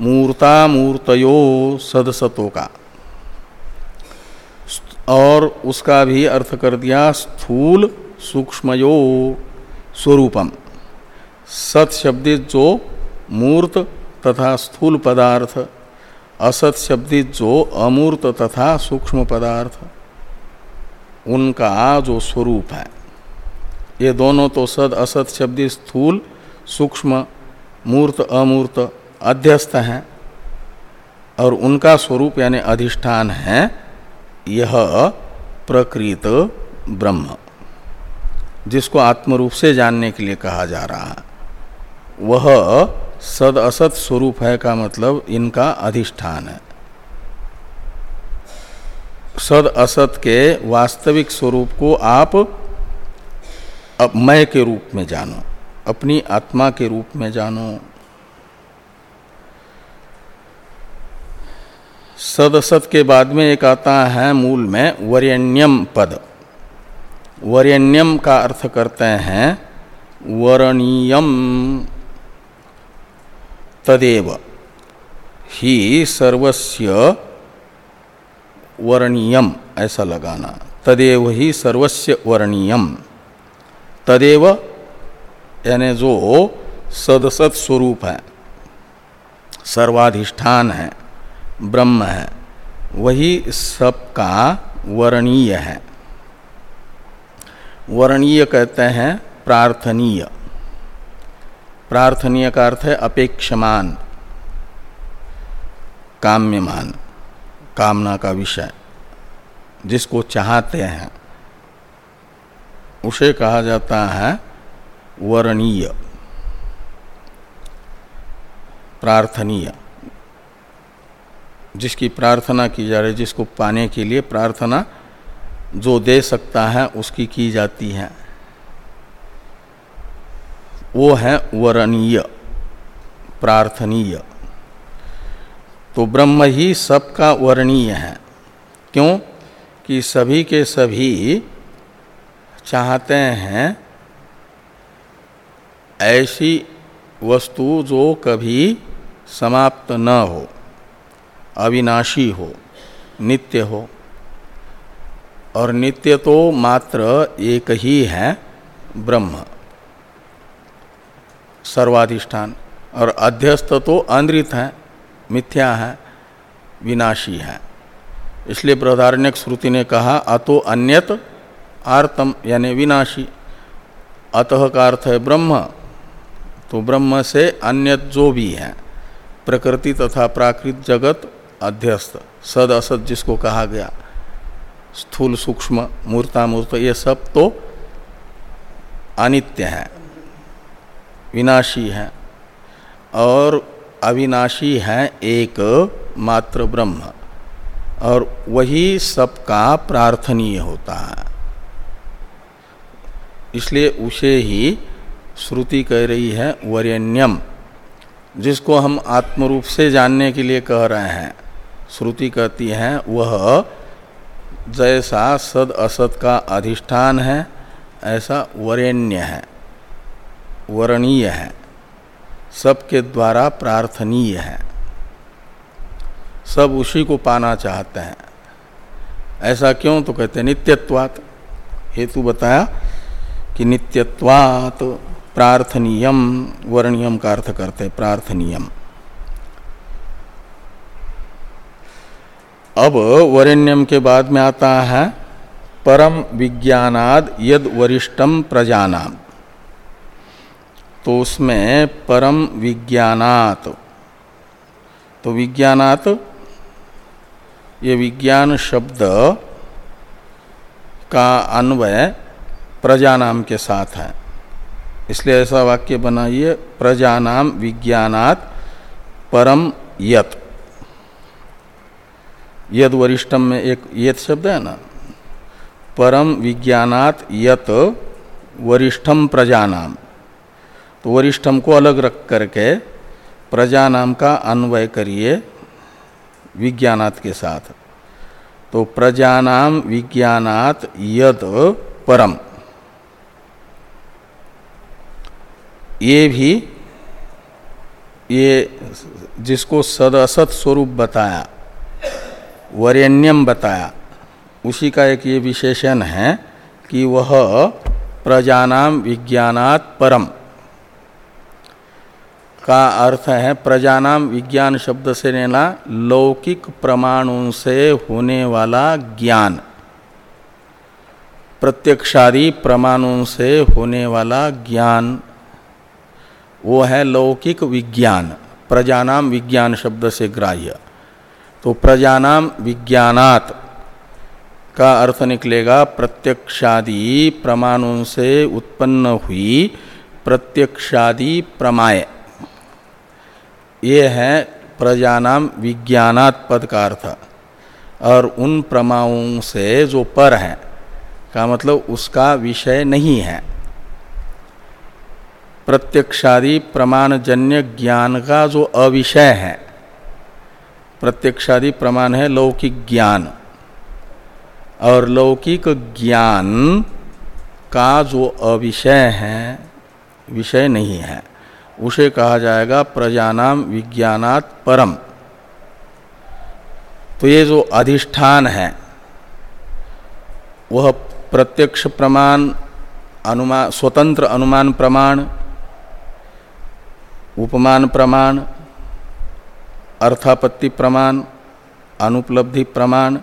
मूर्ता मूर्तयो सदसतों का। और उसका भी अर्थ कर दिया स्थूल सूक्ष्मयो स्वरूपम। सत शब्दित जो मूर्त तथा स्थूल पदार्थ, असत शब्दित जो अमूर्त तथा सूक्ष्म पदार्थ। उनका जो स्वरूप है। ये दोनों तो सद असत शब्दित स्थूल, सूक्ष्म, मूर्त, अमूर्त, अध्यस्त हैं। और उनका स्वरूप यानी अधिष्ठान है, यह प्रकृत ब्रह्म। जिसको आत्मरूप से जानने के लिए कहा जा रहा है, वह सद असत स्वरूप है का मतलब इनका अधिष्ठान है। सद असत के वास्तविक स्वरूप को आप मय के रूप में जानो, अपनी आत्मा के रूप में जानो। सदसत के बाद में एक आता है मूल में वरेण्यम पद। वरेण्यम का अर्थ करते हैं वरणीयम। तदेव। ही सर्वस्य वर्णीयम, ऐसा लगाना। तदेव ही सर्वस्य वर्णीयम। तदेव, यानी जो सदसत स्वरूप है, सर्वाधिष्ठान है, ब्रह्म है, वही सबका वर्णीय है। वर्णीय कहते हैं प्रार्थनीय। प्रार्थनीय का अर्थ है अपेक्षमान, काम्यमान, कामना का विषय। जिसको चाहते हैं, उसे कहा जाता है वर्णीय, प्रार्थनीय। जिसकी प्रार्थना की जा रही है, जिसको पाने के लिए प्रार्थना जो दे सकता है, उसकी की जाती है। वो है वरणीय प्रार्थनीय। तो ब्रह्म ही सबका वर्णीय है। क्यों? कि सभी के सभी चाहते हैं ऐसी वस्तु जो कभी समाप्त न हो, अविनाशी हो, नित्य हो। और नित्य तो मात्र एक ही है ब्रह्म। सर्वाधिष्ठान। और अध्यस्त तो अनृत हैं, मिथ्या है, विनाशी है। इसलिए बृहदारण्यक श्रुति ने कहा, अतो अन्यत आर्तम यानी विनाशी। अतः का अर्थ है ब्रह्म। तो ब्रह्म से अन्यत जो भी है, प्रकृति तथा प्राकृत जगत अध्यस्त, सद असद जिसको कहा गया, स्थूल सूक्ष्म, मूर्तामूर्त, ये सब तो अनित्य है। विनाशी है। और अविनाशी है एक मात्र ब्रह्म। और वही सबका प्रार्थनीय होता है। इसलिए उसे ही श्रुति कह रही है वरेण्यम, जिसको हम आत्मरूप से जानने के लिए कह रहे हैं। श्रुति कहती है, वह जैसा सद असत का अधिष्ठान है, ऐसा वरेण्य है। वरणीय है। सबके द्वारा प्रार्थनीय है। सब उसी को पाना चाहते हैं। ऐसा क्यों? तो कहते हैं, नित्यत्वात। हेतु बताया कि नित्यत्वात प्रार्थनीयम, वर्णीयम का अर्थ करते हैं, प्रार्थनीयम। अब वरेण्यम के बाद में आता है, परम विज्ञानाद यद वरिष्ठम प्रजानाम। तो उसमें परम विज्ञानात। तो विज्ञानात, ये विज्ञान शब्द का अन्वय प्रजा नाम के साथ है। इसलिए ऐसा वाक्य बनाइए प्रजानाम विज्ञानात परम यत। यद वरिष्ठम में एक यत शब्द है ना? परम विज्ञानात यत वरिष्ठम प्रजानाम तो वरिष्ठम को अलग रख करके प्रजा नाम का अन्वय करिए विज्ञानात के साथ। तो प्रजानाम विज्ञानात यद परम। ये भी ये जिसको सदसत स्वरूप बताया, वरेण्यम बताया, उसी का एक ये विशेषण है कि वह प्रजानाम विज्ञानात परम। का अर्थ है प्रजानाम विज्ञान शब्द से लेना लौकिक प्रमाणों से होने वाला ज्ञान। प्रत्यक्षादि प्रमाणों से होने वाला ज्ञान, वो है लौकिक विज्ञान, प्रजानाम विज्ञान शब्द से ग्राह्य। तो प्रजानाम विज्ञानात का अर्थ निकलेगा प्रत्यक्षादि प्रमाणों से उत्पन्न हुई प्रत्यक्षादि प्रमाय। ये है प्रजानाम विज्ञानात पद का अर्थ और उन प्रमाओं से जो पर है, का मतलब उसका विषय नहीं है। प्रत्यक्षादि प्रमाणजन्य ज्ञान का जो अविषय है, प्रत्यक्षादि प्रमाण है लौकिक ज्ञान। और लौकिक ज्ञान का जो अविषय है, विषय नहीं है। उसे कहा जाएगा प्रजानाम विज्ञानात परम। तो ये जो अधिष्ठान है, वह प्रत्यक्ष प्रमाण अनुमान स्वतंत्र अनुमान प्रमाण, उपमान प्रमाण, अर्थापत्ति प्रमाण, अनुपलब्धि प्रमाण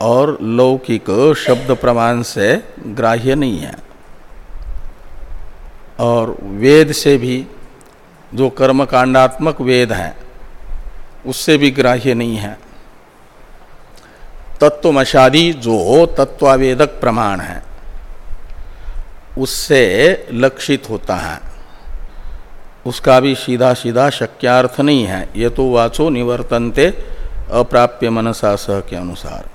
और लौकिक शब्द प्रमाण से ग्राह्य नहीं है। और वेद से भी जो कर्मकांडात्मक वेद हैं, उससे भी ग्राह्य नहीं है। तत्वमशादी जो तत्वावेदक प्रमाण है, उससे लक्षित होता है। उसका भी सीधा सीधा शक्यार्थ नहीं है। ये तो वाचो निवर्तनते अप्राप्य मनसा सह के अनुसार।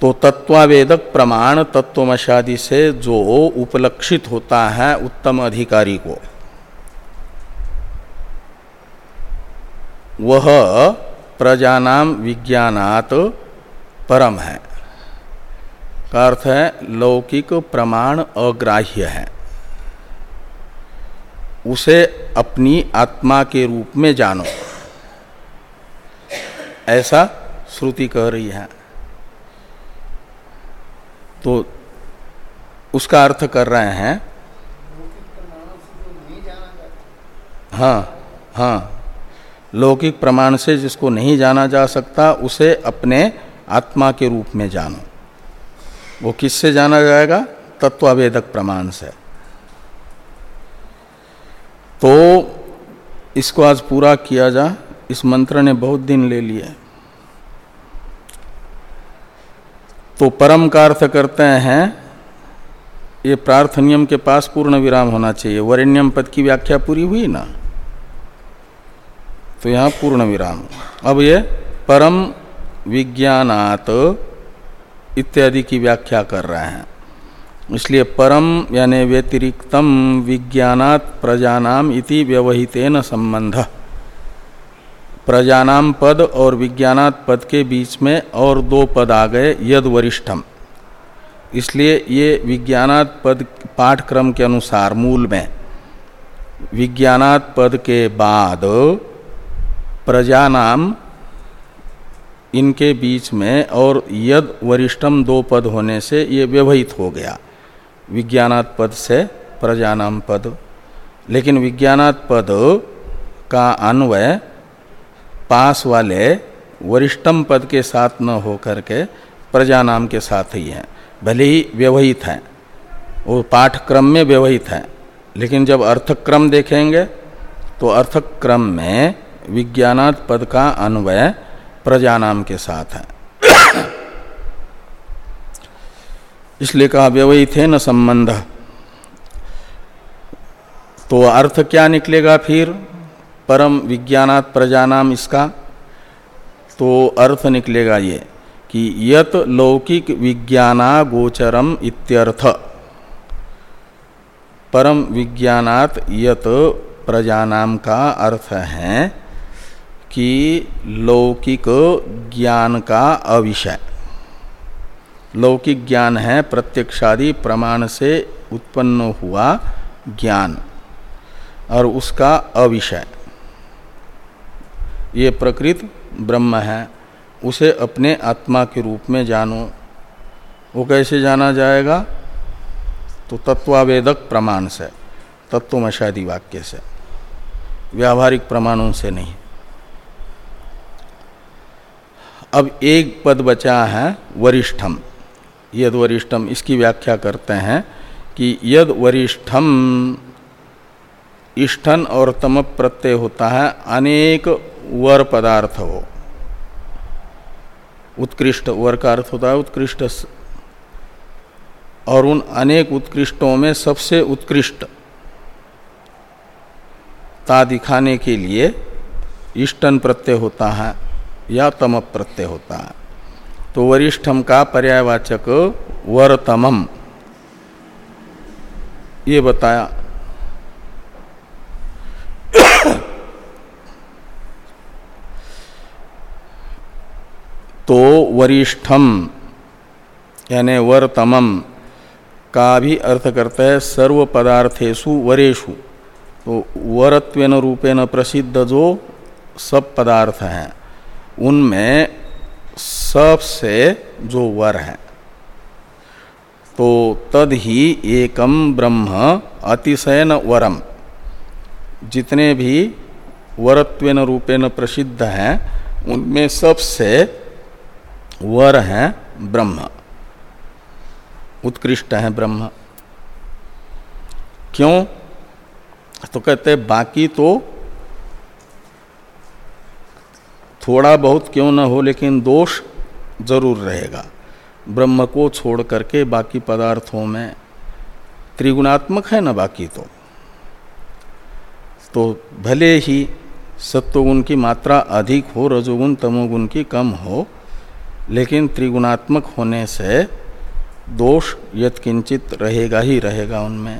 तो तत्वावेदक प्रमाण तत्वमशादि से जो उपलक्षित होता है उत्तम अधिकारी को। वह प्रजानाम विज्ञानात परम है। का अर्थ है, लौकिक प्रमाण अग्राह्य है। उसे अपनी आत्मा के रूप में जानो। ऐसा श्रुति कह रही है। तो उसका अर्थ कर रहे हैं। हाँ हाँ। लौकिक प्रमाण से जिसको नहीं जाना जा सकता, उसे अपने आत्मा के रूप में जानो। वो किससे जाना जाएगा? तत्वावेदक प्रमाण से। तो इसको आज पूरा किया जा। इस मंत्र ने बहुत दिन ले लिए। तो परम का अर्थ करते हैं, ये प्रार्थनियम के पास पूर्ण विराम होना चाहिए। वरेण्यम पद की व्याख्या पूरी हुई ना? तो यहाँ पूर्ण विराम। अब ये परम विज्ञानात इत्यादि की व्याख्या कर रहे हैं। इसलिए परम यानी व्यतिरिक्तम विज्ञानात प्रजानाम इति व्यवहितेन संबंध। प्रजानाम पद और विज्ञानात पद के बीच में और दो पद आ गए यद वरिष्ठम इसलिए ये विज्ञानात पद पाठक्रम के अनुसार मूल में। विज्ञानात पद के बाद प्रजानाम इनके बीच में और यद वरिष्ठम दो पद होने से ये व्यवहित हो गया। विज्ञानात् पद से प्रजानाम पद। लेकिन विज्ञानात् पद का अन्वय पास वाले वरिष्ठम पद के साथ न हो करके प्रजानाम के साथ ही हैं। भले ही व्यवहित हैं। वो पाठक्रम में व्यवहित हैं। लेकिन जब अर्थक्रम देखेंगे तो अर्थक्रम में विज्ञानात् पद का अन्वय प्रजा नाम के साथ है। (coughs) इसलिए कहा, व्यवहित है न संबंध। तो अर्थ क्या निकलेगा फिर? परम विज्ञानात प्रजानाम इसका तो अर्थ निकलेगा ये, कि यत लौकिक विज्ञाना गोचरम इत्यर्थ। परम विज्ञानात यत प्रजानाम का अर्थ है कि लौकिक ज्ञान का अविषय। लौकिक ज्ञान है प्रत्यक्षादि प्रमाण से उत्पन्न हुआ ज्ञान, और उसका अविषय। ये प्रकृत ब्रह्म है, उसे अपने आत्मा के रूप में जानो। वो कैसे जाना जाएगा? तो तत्वावेदक प्रमाण से, तत्वमशादी वाक्य से, व्यावहारिक प्रमाणों से नहीं। अब एक पद बचा है, वरिष्ठम। यद वरिष्ठम, इसकी व्याख्या करते हैं कि यद वरिष्ठम इष्ठन और तम प्रत्यय होता है, अनेक वर पदार्थ हो। उत्कृष्ट वर का अर्थ होता है उत्कृष्ट और उन अनेक उत्कृष्टों में सबसे उत्कृष्ट ता दिखाने के लिए इष्टन प्रत्यय होता है या तम प्रत्यय होता है। तो वरिष्ठम का पर्यायवाचक वरतमम ये बताया तो वरिष्ठम, यानी वरतमम, का भी अर्थ करता है सर्व पदार्थेशु वरेशु तो वरत्वेन रूपेण प्रसिद्ध जो सब पदार्थ हैं, उनमें सबसे जो वर है तो तद ही एकम ब्रह्म अतिशयन वरम। जितने भी वरत्वेन रूपेण प्रसिद्ध हैं, उनमें सबसे वर हैं ब्रह्म, उत्कृष्ट है ब्रह्म। क्यों? तो कहते बाकी तो थोड़ा बहुत क्यों न हो, लेकिन दोष ज़रूर रहेगा। ब्रह्म को छोड़ करके बाकी पदार्थों में त्रिगुणात्मक है ना बाकी तो? तो भले ही सत्वगुण की मात्रा अधिक हो, रजोगुण, तमोगुण की कम हो लेकिन त्रिगुणात्मक होने से दोष यत्किंचित रहेगा ही रहेगा उनमें।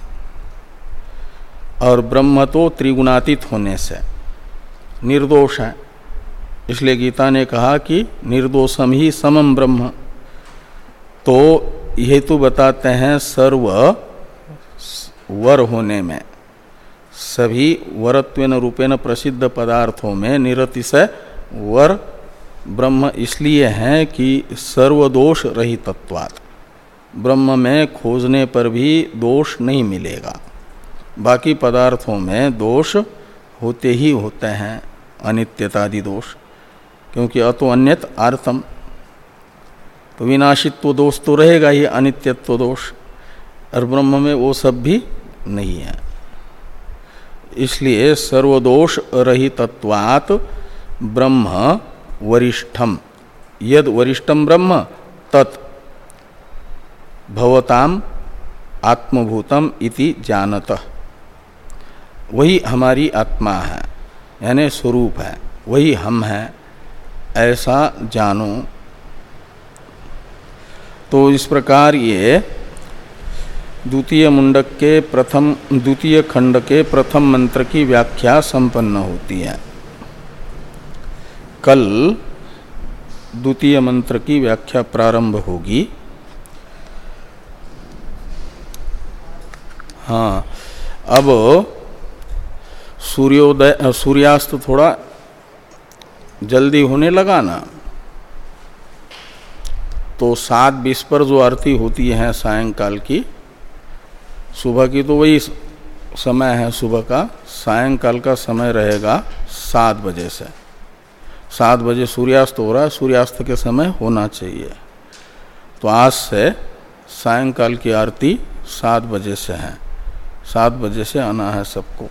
और ब्रह्म तो त्रिगुणातीत होने से निर्दोष है। इसलिए गीता ने कहा कि निर्दोषम ही समम ब्रह्म। तो हेतु बताते हैं सर्व वर होने में। सभी वरत्वेन रूपेण प्रसिद्ध पदार्थों में निरतिशय वर ब्रह्म इसलिए है कि सर्वदोष रहितत्वात्। ब्रह्म में खोजने पर भी दोष नहीं मिलेगा। बाकी पदार्थों में दोष होते ही होते हैं, अनित्यतादि दोष, क्योंकि अतो अन्यत आर्थम तो विनाशित्व दोष तो रहेगा ही, अनित्यत्व दोष, और ब्रह्म में वो सब भी नहीं है। इसलिए सर्वदोष रहितत्वात् ब्रह्म वरिष्ठम। यद वरिष्ठम ब्रह्म, तत् भवताम आत्मभूतम इति जानत। वही हमारी आत्मा है, यानी स्वरूप है, वही हम हैं, ऐसा जानो। तो इस प्रकार ये द्वितीय मुंडक के प्रथम, द्वितीय खंड के प्रथम मंत्र की व्याख्या संपन्न होती है। कल द्वितीय मंत्र की व्याख्या प्रारंभ होगी। हाँ अब सूर्योदय, सूर्यास्त थोड़ा जल्दी होने लगा ना। तो सात बीस पर जो आरती होती है सायंकाल की, सुबह की तो वही समय है सुबह का, सायंकाल का समय रहेगा सात बजे से। सात बजे सूर्यास्त हो रहा है, सूर्यास्त के समय होना चाहिए। तो आज से सायंकाल की आरती सात बजे से है। सात बजे से आना है सबको।